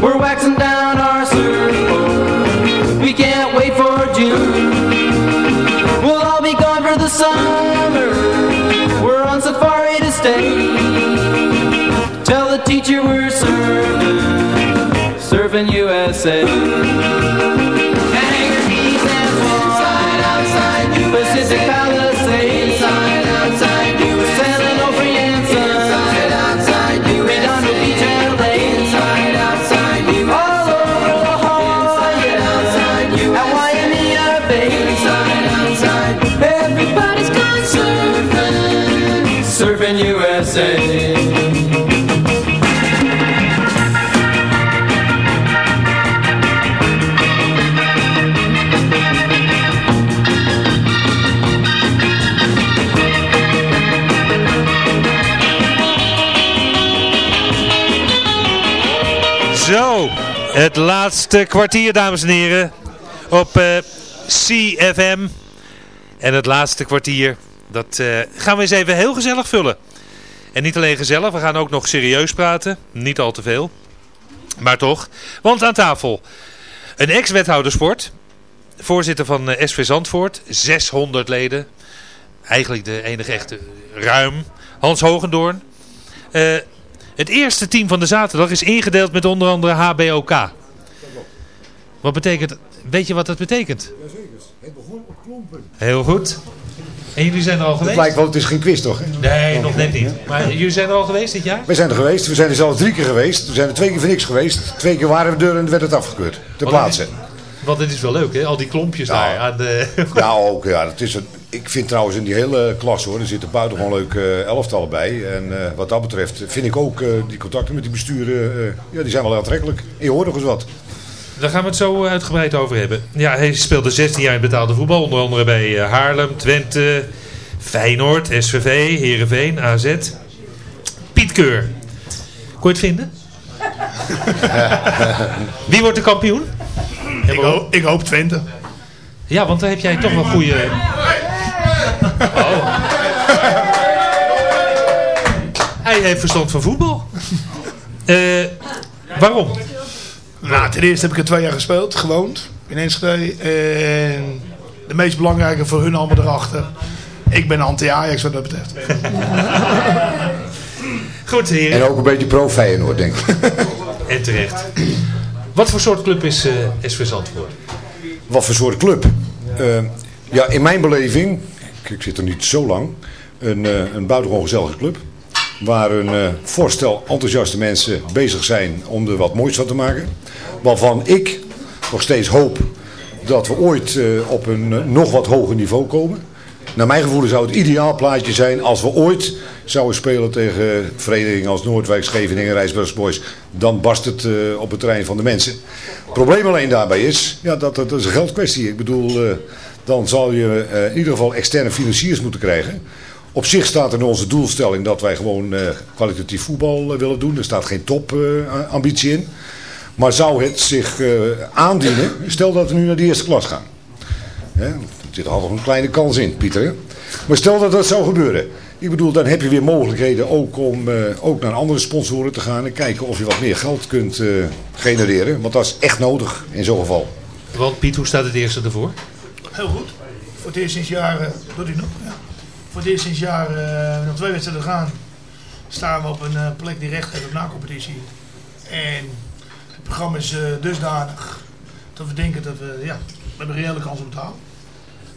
Speaker 3: We're waxing down our surfboard. We can't wait for June. We'll all be gone for the summer. We're on safari to stay. Tell the teacher we're surfing, surfing USA.
Speaker 4: Het laatste kwartier, dames en heren, op eh, CFM. En het laatste kwartier, dat eh, gaan we eens even heel gezellig vullen. En niet alleen gezellig, we gaan ook nog serieus praten. Niet al te veel, maar toch. Want aan tafel, een ex-wethoudersport, voorzitter van eh, SV Zandvoort, 600 leden. eigenlijk de enige echte ruim, Hans Hogendoorn. Het eerste team van de zaterdag is ingedeeld met onder andere HBOK. Wat betekent, weet je wat dat betekent?
Speaker 11: Het begon op klompen.
Speaker 4: Heel goed. En jullie zijn er al
Speaker 11: Het
Speaker 4: geweest?
Speaker 11: lijkt wel, het is geen quiz toch? hè?
Speaker 4: Nee, nog net niet. Maar jullie zijn er al geweest dit jaar?
Speaker 11: We zijn er geweest, we zijn er zelfs drie keer geweest. We zijn er twee keer voor niks geweest. Twee keer waren we er en werd het afgekeurd. Ter
Speaker 4: Want
Speaker 11: plaatse.
Speaker 4: het is- Want het is wel leuk, hè? Al die klompjes daar aan de...
Speaker 11: Ja, ook. Ja, dat is het. Ik vind trouwens in die hele klas hoor, er zitten buitengewoon leuke eh, elftallen bij. En eh, wat dat betreft vind ik ook eh, die contacten met die besturen, eh, ja, die zijn wel aantrekkelijk. En je hoort nog eens wat.
Speaker 4: Daar gaan we het zo uitgebreid over hebben. Ja, hij speelde 16 jaar in betaalde voetbal. Onder andere bij Haarlem, Twente, Feyenoord, SVV, Heerenveen, AZ. Piet Keur. Kon je het vinden? Wie wordt de kampioen?
Speaker 12: Ik hoop, ik hoop Twente.
Speaker 4: Ja, want dan heb jij toch wel goede... Oh. Hij heeft verstand van voetbal. Eh, waarom?
Speaker 12: Nou, ten eerste heb ik er twee jaar gespeeld, gewoond in Enschede. En de meest belangrijke voor hun allemaal erachter. Ik ben anti-Ajax wat dat betreft.
Speaker 4: Goed, heren.
Speaker 11: En ook een beetje pro-Feyenoord, denk ik.
Speaker 4: En terecht. Wat voor soort club is eh SV Zandvoort?
Speaker 11: Wat voor soort club? Eh, ja, in mijn beleving, ik, zit er niet zo lang, een, eh, een buitengewoon gezellige club. Waar een eh voorstel enthousiaste mensen bezig zijn om er wat moois van te maken. Waarvan ik nog steeds hoop dat we ooit eh, op een eh, nog wat hoger niveau komen. Naar mijn gevoel zou het ideaal plaatje zijn als we ooit zouden spelen tegen verenigingen als Noordwijk, Scheveningen, Boys. Dan barst het eh, op het terrein van de mensen. Het probleem alleen daarbij is, ja, dat, dat is een geldkwestie. Ik bedoel, eh, dan zal je eh, in ieder geval externe financiers moeten krijgen. Op zich staat in onze doelstelling dat wij gewoon kwalitatief voetbal willen doen. Er staat geen topambitie in. Maar zou het zich aandienen, stel dat we nu naar de eerste klas gaan. Hè, er zit altijd een kleine kans in, Pieter. Maar stel dat dat zou gebeuren. Ik bedoel, dan heb je weer mogelijkheden ook om eh, ook naar andere sponsoren te gaan. En kijken of je wat meer geld kunt eh, genereren. Want dat is echt nodig in zo'n geval.
Speaker 4: Want Piet, hoe staat het eerste ervoor?
Speaker 12: Heel goed. Voor het eerst sinds jaren, doet hij nog? Ja. Voor het eerst sinds jaren, uh, nog twee wedstrijden gaan, staan we op een eh, plek die recht heeft op na-competitie. En het programma is dusdanig dat we denken dat we, ja, we hebben een reële kans om te halen.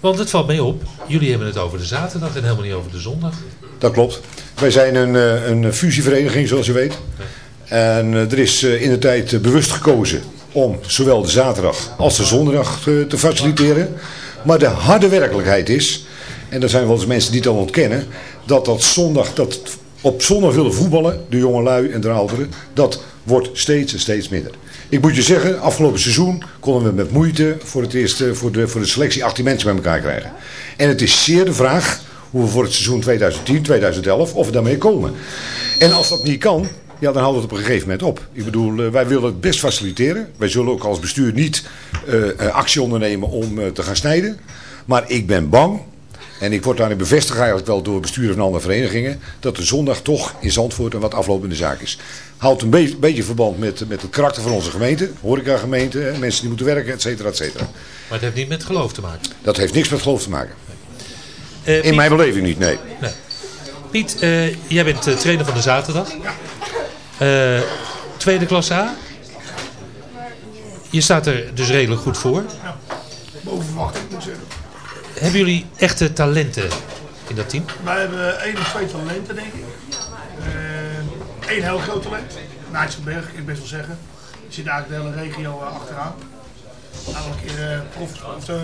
Speaker 4: Want het valt mee op, jullie hebben het over de zaterdag en helemaal niet over de zondag.
Speaker 11: Dat klopt. Wij zijn een, eh, een fusievereniging, zoals u weet. En eh, er is eh, in de tijd bewust gekozen om zowel de zaterdag als de zondag te faciliteren. Maar de harde werkelijkheid is, en daar zijn wel eens mensen die het al ontkennen, dat dat zondag, dat op zondag willen voetballen, de jongelui en de ouderen, dat wordt steeds en steeds minder. Ik moet je zeggen, afgelopen seizoen konden we met moeite voor het eerst eh, voor de, voor de selectie 18 mensen bij elkaar krijgen. En het is zeer de vraag hoe we voor het seizoen 2010, 2011, of we daarmee komen. En als dat niet kan, ja, dan houdt het op een gegeven moment op. Ik bedoel, eh, wij willen het best faciliteren. Wij zullen ook als bestuur niet eh, actie ondernemen om te gaan snijden. Maar ik ben bang, en ik word daarin bevestigd eigenlijk wel door besturen van andere verenigingen, dat de zondag toch in Zandvoort een wat aflopende zaak is. Houdt een be- beetje verband met, met het karakter van onze gemeente, horecagemeente, mensen die moeten werken, et cetera, et cetera.
Speaker 4: Maar het heeft niet met geloof te maken.
Speaker 11: Dat heeft niks met geloof te maken.
Speaker 4: Eh,
Speaker 11: In
Speaker 4: Piet-
Speaker 11: mijn beleving niet, nee.
Speaker 4: Nee. Piet, eh, jij bent eh, trainer van de zaterdag. Eh, tweede klas A. Je staat er dus redelijk goed voor.
Speaker 12: Boven verwachting moet ik zeggen.
Speaker 4: Hebben jullie echte talenten in dat team?
Speaker 12: Wij hebben één of twee talenten, denk ik. Eén heel groot talent. Nijtsenberg, ik best wel zeggen. Die zit eigenlijk de hele regio eh, achteraan. Nou, een keer eh, prof, of uh,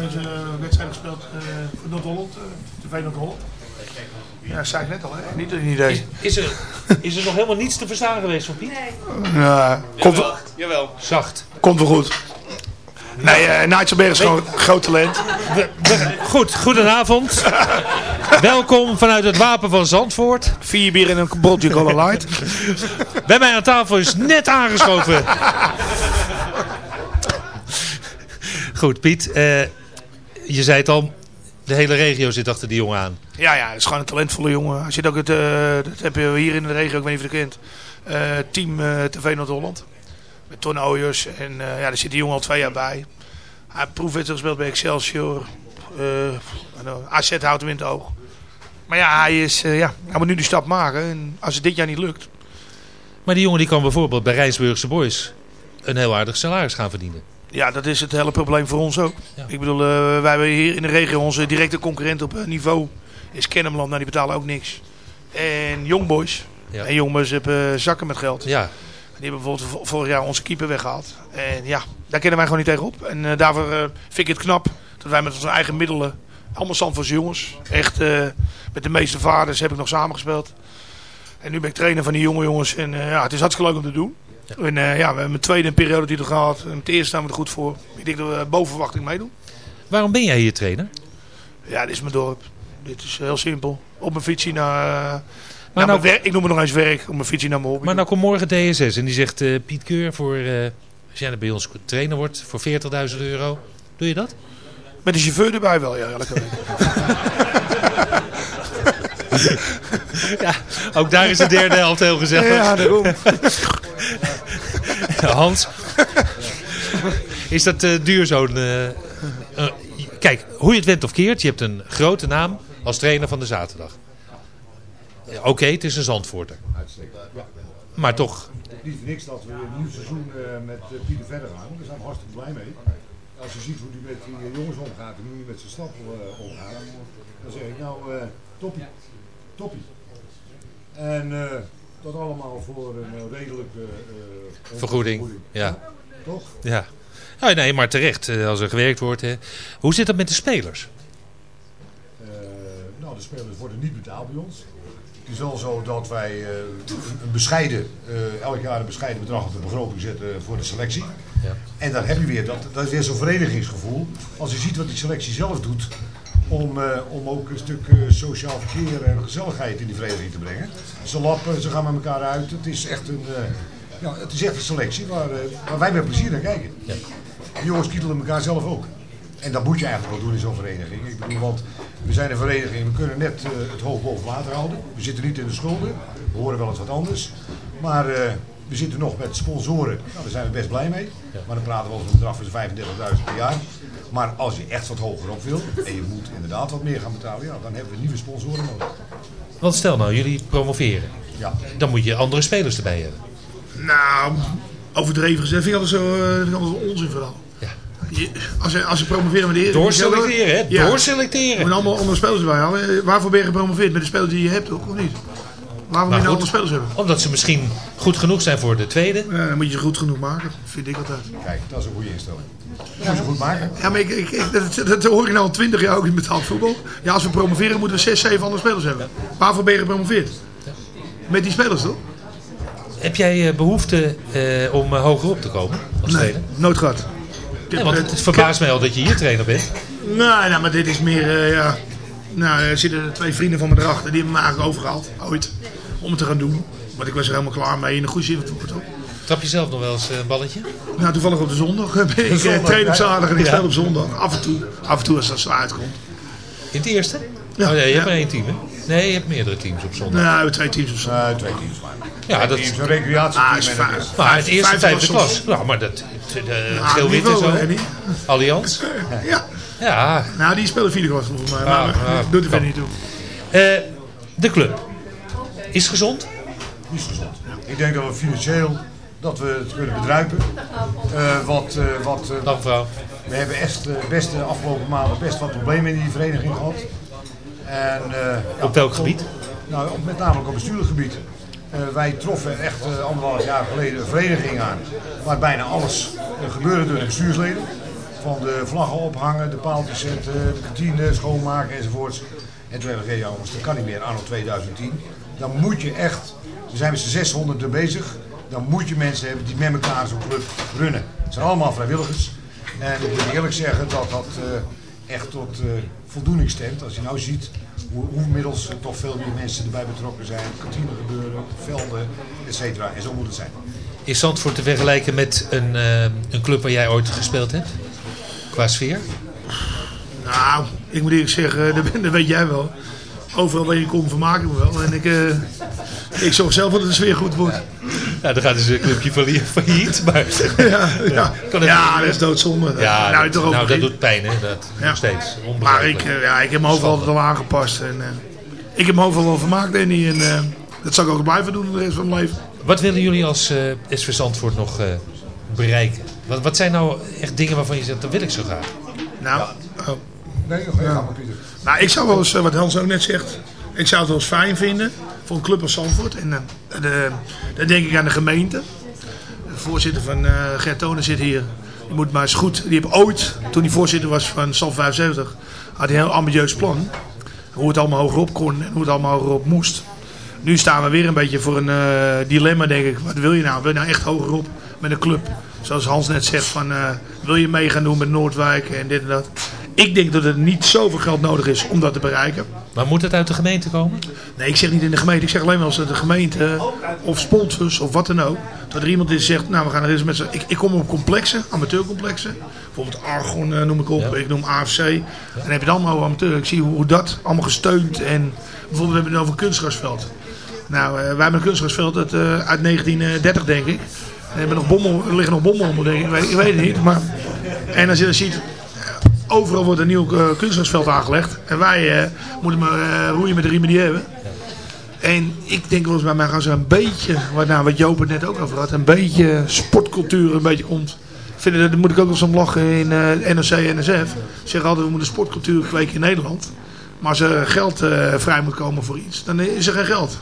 Speaker 12: wedstrijd gespeeld eh, voor Noord-Holland, uh, TV Noord-Holland. Ja, dat zei ik net al, hè? Niet een idee.
Speaker 4: Is, is, er, is er nog helemaal niets te verstaan geweest van Piet?
Speaker 12: Ja, komt, wel-
Speaker 4: Jawel. Zacht.
Speaker 12: komt wel goed. Nee, uh, Nijtsenberg is gewoon een groot talent.
Speaker 4: We- we- goed, goedenavond. Welkom vanuit het Wapen van Zandvoort.
Speaker 12: Vier bier en een broodje Cola Light.
Speaker 4: Bij mij aan tafel is net aangeschoven. Goed, Piet. eh, je zei het al, de hele regio zit achter die jongen aan.
Speaker 12: Ja, ja, het is gewoon een talentvolle jongen. Hij zit ook het, eh, dat heb je hier in de regio, ik weet niet of je het kent. eh, team eh, TV Noord-Holland. Met Ton Ooyers. En eh, ja, daar zit die jongen al twee jaar bij. Hij proefwedstrijd gespeeld bij Excelsior. Eh, eh, AZ houdt hem in het oog. Maar ja, hij, is, ja, hij moet nu die stap maken. En als het dit jaar niet lukt.
Speaker 4: Maar die jongen die kan bijvoorbeeld bij Rijsburgse Boys een heel aardig salaris gaan verdienen.
Speaker 12: Ja, dat is het hele probleem voor ons ook. Ik bedoel, wij hebben hier in de regio onze directe concurrent op niveau. Is Kennemerland, nou die betalen ook niks. En Youngboys.
Speaker 4: Ja.
Speaker 12: En Youngboys hebben zakken met geld.
Speaker 4: Ja.
Speaker 12: Die hebben bijvoorbeeld vo- vorig jaar onze keeper weggehaald. En ja, daar kennen wij gewoon niet tegen op. En eh, daarvoor eh, vind ik het knap dat wij met onze eigen middelen, allemaal Zandvoortse jongens, echt eh, met de meeste vaders heb ik nog samengespeeld. En nu ben ik trainer van die jonge jongens. En ja, het is hartstikke leuk om te doen. En ja, we hebben een tweede periodetitel gehad. En met de eerste staan we er goed voor. Ik denk dat we boven verwachting meedoen.
Speaker 4: Waarom ben jij hier trainer?
Speaker 12: Ja, dit is mijn dorp. Dit is heel simpel. Op mijn fietsje naar,
Speaker 4: nou-
Speaker 12: mijn werk. Ik noem het nog eens werk. Op mijn fietsje naar mijn hobby.
Speaker 4: Maar nou komt morgen DSS en die zegt eh, Piet Keur voor, eh, als jij bij ons trainer wordt voor 40.000 euro. Doe je dat?
Speaker 12: Met de chauffeur erbij wel, ja, elke week.
Speaker 4: ja, ook daar is de derde helft heel gezellig.
Speaker 12: Ja, daarom.
Speaker 4: Hans, is dat eh, duur zo'n... kijk, hoe je het went of keert, je hebt een grote naam als trainer van de zaterdag. Oké, het is een Zandvoorter.
Speaker 11: Uitstekend. Ja.
Speaker 4: Maar toch,
Speaker 11: Niet voor niks dat we een nieuw seizoen eh, met eh, Pieter verder gaan. Daar zijn we hartstikke blij mee. Als je ziet hoe hij met die eh, jongens omgaat en hoe hij met zijn stap omgaat, dan zeg ik nou, eh toppie. Toppie. En eh, dat allemaal voor een redelijke
Speaker 4: vergoeding. Ja.
Speaker 11: Toch?
Speaker 4: Ja. Ja, nee, maar terecht, als er gewerkt wordt. Hè. Hoe zit dat met de spelers?
Speaker 11: Nou, de spelers worden niet betaald bij ons. Het is wel zo dat wij eh, een bescheiden, eh, elk jaar een bescheiden bedrag op de begroting zetten voor de selectie.
Speaker 4: Ja.
Speaker 11: En dan heb je weer, dat, dat is weer zo'n verenigingsgevoel. Als je ziet wat die selectie zelf doet, om, eh, om ook een stuk sociaal verkeer en gezelligheid in die vereniging te brengen. Ze lappen, ze gaan met elkaar uit. Het is echt een, ja, het is echt een selectie waar, waar wij met plezier naar kijken. Die jongens kietelen elkaar zelf ook. En dat moet je eigenlijk wel doen in zo'n vereniging. Ik bedoel, want we zijn een vereniging, we kunnen net eh, het hoofd boven water houden. We zitten niet in de schulden, we horen wel eens wat anders. Maar eh, we zitten nog met sponsoren, nou, daar zijn we best blij mee. Maar dan praten we over een bedrag van 35.000 per jaar. Maar als je echt wat hoger op wil en je moet inderdaad wat meer gaan betalen, ja, dan hebben we nieuwe sponsoren nodig.
Speaker 4: Want stel nou, jullie promoveren.
Speaker 11: Ja.
Speaker 4: Dan moet je andere spelers erbij hebben.
Speaker 12: Nou, overdreven gezegd. Vind ik altijd zo, eh, vind ik altijd een onzin verhaal. Je, als, ze, als ze promoveren met de Eredivisie...
Speaker 4: Doorselecteren, hè?
Speaker 12: Ja.
Speaker 4: Doorselecteren.
Speaker 12: Je moet allemaal andere spelers erbij halen. Waarvoor ben je gepromoveerd? Met de spelers die je hebt ook, of niet? Waarom moet je nou andere spelers hebben?
Speaker 4: Omdat ze misschien goed genoeg zijn voor de tweede.
Speaker 12: Ja, dan moet je ze goed genoeg maken, vind ik altijd.
Speaker 11: Kijk, dat is een goede instelling. Dat moet je goed maken.
Speaker 12: Ja, maar ik, ik, dat, dat hoor ik nou al twintig jaar ook in betaald voetbal. Ja, als we promoveren moeten we zes, zeven andere spelers hebben. Waarvoor ben je gepromoveerd? Met die spelers toch?
Speaker 4: Heb jij eh, behoefte eh, om eh, hoger op te komen als
Speaker 12: Nee, nooit gehad.
Speaker 4: Nee, want het verbaast mij al dat je hier trainer bent.
Speaker 12: Nee, nou, maar dit is meer, eh, ja... Nou, er zitten twee vrienden van me erachter, die hebben me eigenlijk overgehaald, ooit, om het te gaan doen. Want ik was er helemaal klaar mee in een goede zin van het woord.
Speaker 4: Trap je zelf nog wel eens eh, een balletje?
Speaker 12: Nou, toevallig op de zondag ben ik eh,
Speaker 4: Zondag,
Speaker 12: trainer op zaterdag en ik
Speaker 4: Ja.
Speaker 12: speel op zondag. Af en toe, af en toe als dat zo uitkomt.
Speaker 4: In het eerste?
Speaker 12: Ja.
Speaker 4: Oh, je hebt maar één team, hè? Nee, je hebt meerdere teams op zondag.
Speaker 12: Nou, we hebben twee teams op zondag.
Speaker 11: Nee, twee teams maar.
Speaker 4: Ja, dat
Speaker 11: Teams, een recreatieteam
Speaker 12: Ah, is
Speaker 4: Maar het eerste
Speaker 12: Vijfde
Speaker 4: klas.
Speaker 12: soms-
Speaker 4: Nou, maar dat... De,
Speaker 12: Nou,
Speaker 4: Geel-wit en zo. Allianz.
Speaker 12: Ja.
Speaker 4: Ja.
Speaker 12: Nou, die spelen vierde klas volgens mij.
Speaker 4: Ah,
Speaker 12: Maar
Speaker 4: ah,
Speaker 12: dat doet er verder niet toe.
Speaker 4: Eh, de club. Is gezond?
Speaker 11: Is gezond. Ik denk dat we financieel dat we het kunnen bedruipen. Eh, wat, eh, wat, eh,
Speaker 4: Dank mevrouw.
Speaker 11: we hebben echt best de afgelopen maanden best wat problemen in die vereniging gehad. En, eh, ja,
Speaker 4: Op welk gebied?
Speaker 11: Nou, op, met name op bestuurlijk gebied. Eh, wij troffen echt eh, anderhalf jaar geleden een vereniging aan waar bijna alles gebeurde door de bestuursleden. Van de vlaggen ophangen, de paaltjes zetten, de kantine schoonmaken enzovoorts. En toen hebben we gezegd, jongens, dat kan niet meer anno 2010. Dan moet je echt, we zijn met z'n 600 er bezig, dan moet je mensen hebben die met elkaar zo'n club runnen. Het zijn allemaal vrijwilligers. En ik moet eerlijk zeggen dat dat echt tot voldoening stemt. Als je nou ziet hoe, hoe inmiddels eh, toch veel meer mensen erbij betrokken zijn. Kantine gebeuren, velden, et cetera. En zo moet het zijn.
Speaker 4: Is Zandvoort te vergelijken met een, eh, een club waar jij ooit gespeeld hebt? Qua sfeer?
Speaker 12: Nou, ik moet eerlijk zeggen, dat, ben- dat weet jij wel. Overal waar je komt vermaak ik me wel. En ik, eh, ik zorg zelf dat het sfeer goed wordt.
Speaker 4: Ja, dan gaat dus een clubje failliet, failliet maar...
Speaker 12: Ja, ja.
Speaker 4: Kan
Speaker 12: ja dat is doodzonde.
Speaker 4: Ja,
Speaker 12: nou,
Speaker 4: dat, nou, dat doet pijn, hè? Dat,
Speaker 12: Ja.
Speaker 4: Nog steeds.
Speaker 12: Maar ik, eh, ja, ik heb mijn hoofd altijd al aangepast. En, eh, ik heb me overal wel vermaakt, Danny. En eh, dat zal ik ook blijven doen de rest van mijn leven.
Speaker 4: Wat willen jullie als eh SV Zandvoort nog eh, bereiken? Wat, wat zijn nou echt dingen waarvan je zegt, dat wil ik zo graag?
Speaker 12: Nou, oh.
Speaker 11: Nee, ga
Speaker 12: Ja. Nou, ik zou wel eens, wat Hans ook net zegt, ik zou het wel eens fijn vinden voor een club als Zandvoort. En eh, de, dan denk ik aan de gemeente. De voorzitter van eh Gert Tonen zit hier. Die moet maar eens goed. Die heeft ooit, toen hij voorzitter was van Sal 75, had hij een heel ambitieus plan. Hoe het allemaal hogerop kon en hoe het allemaal hogerop moest. Nu staan we weer een beetje voor een eh, dilemma, denk ik. Wat wil je nou? Wil je nou echt hogerop met een club? Zoals Hans net zegt, van, wil je mee gaan doen met Noordwijk en dit en dat? Ik denk dat er niet zoveel geld nodig is om dat te bereiken.
Speaker 4: Maar moet het uit de gemeente komen?
Speaker 12: Nee, ik zeg niet in de gemeente. Ik zeg alleen maar als de gemeente of sponsors of wat dan ook. Dat er iemand is zegt, nou we gaan er eens met z'n... Ik, ik kom op complexen, amateurcomplexen. Bijvoorbeeld Argon eh, noem ik op. Ik noem AFC. En dan heb je het allemaal amateur. Ik zie hoe, dat allemaal gesteund. En bijvoorbeeld we hebben het over kunstgrasveld. Nou, eh, wij hebben een kunstgrasveld uit, eh, uit 1930 denk ik. En er, hebben nog bommel, er liggen nog bommen onder denk ik. Ik weet, ik weet het niet. Maar, en als je dan ziet, overal wordt een nieuw eh, kunstgrasveld aangelegd. En wij eh, moeten maar eh, roeien met de riemen die we hebben. En ik denk wel eens bij mij gaan ze een beetje, wat, nou, wat Joop het net ook over had, een beetje sportcultuur een beetje komt. Ik vind, dat daar moet ik ook wel eens om lachen in eh NOC en NSF. Ze zeggen altijd, we moeten sportcultuur kweken in Nederland. Maar als er geld eh, vrij moet komen voor iets, dan is er geen geld.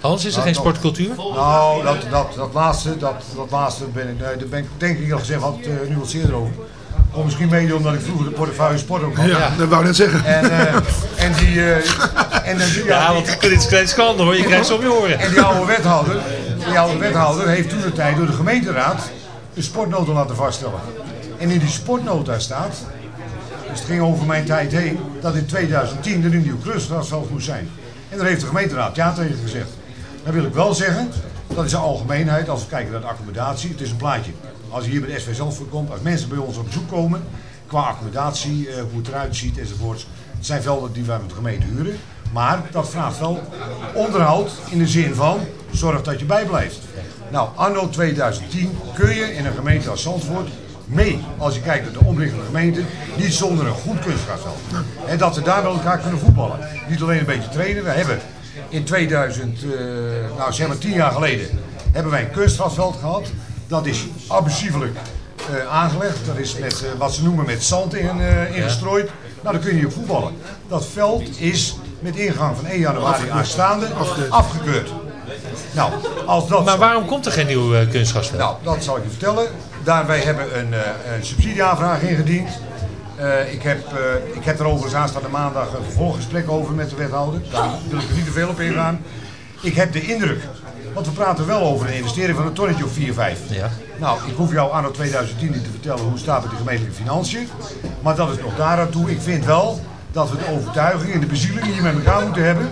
Speaker 4: Hans, is er geen sportcultuur?
Speaker 11: Nou, dat, dat, dat laatste, dat, dat laatste ben ik, nee, daar ben ik denk ik al gezegd, had uh, nu wat eerder over. Kom misschien mede omdat ik vroeger de portefeuille sport ook had.
Speaker 12: Ja, dat wou ik net zeggen.
Speaker 11: En, eh, en die... eh, en dan, die
Speaker 4: Ja, want het is klein schande hoor, je krijgt ze op je oren.
Speaker 11: En die oude wethouder, die oude wethouder heeft toen de tijd door de gemeenteraad de sportnota laten vaststellen. En in die sportnota staat, dus het ging over mijn tijd heen, dat in 2010 er een nieuw kunstgrasveld moest zijn. En daar heeft de gemeenteraad ja tegen gezegd. Dan wil ik wel zeggen, dat is de algemeenheid, als we kijken naar de accommodatie, het is een plaatje. Als je hier bij de SV Zandvoort komt, als mensen bij ons op bezoek komen, qua accommodatie, eh, hoe het eruit ziet enzovoorts. Het zijn velden die wij met de gemeente huren. Maar dat vraagt wel onderhoud in de zin van zorg dat je bijblijft. Nou, anno 2010 kun je in een gemeente als Zandvoort mee, als je kijkt naar de omliggende gemeenten, niet zonder een goed kunstgrasveld. En dat we daar met elkaar kunnen voetballen. Niet alleen een beetje trainen, we hebben in 2000, eh, nou zeg maar 10 jaar geleden, hebben wij een kunstgrasveld gehad. Dat is abusievelijk eh, aangelegd. Dat is met eh, wat ze noemen met zand in, eh, ingestrooid. Nou, dan kun je op voetballen. Dat veld is met ingang van 1 januari aanstaande afgekeurd. Nou, als dat
Speaker 4: Maar waarom komt er geen nieuw eh, kunstgrasveld?
Speaker 11: nou, dat zal ik je vertellen. Daar, wij hebben een, eh, een subsidieaanvraag ingediend. Eh, ik, heb, eh, ik heb er overigens aanstaande maandag een vervolggesprek over met de wethouder. Daar wil ik er niet te veel op ingaan. Ik heb de indruk, want we praten wel over een investering van een tonnetje of 4, 5.
Speaker 4: Ja.
Speaker 11: Nou, ik hoef jou anno 2010 niet te vertellen hoe het staat met de gemeentelijke financiën. Maar dat is nog daaraan toe. Ik vind wel dat we de overtuiging en de bezieling hier met elkaar moeten hebben.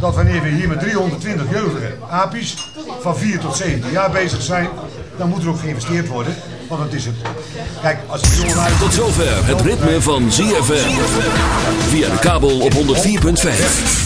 Speaker 11: Dat wanneer we hier met 320 jeugdige apies van 4 tot 17 jaar bezig zijn, dan moet er ook geïnvesteerd worden. Want dat is het. Kijk, als je jongen
Speaker 2: Tot zover het ritme van ZFM. Via de kabel op 104.5.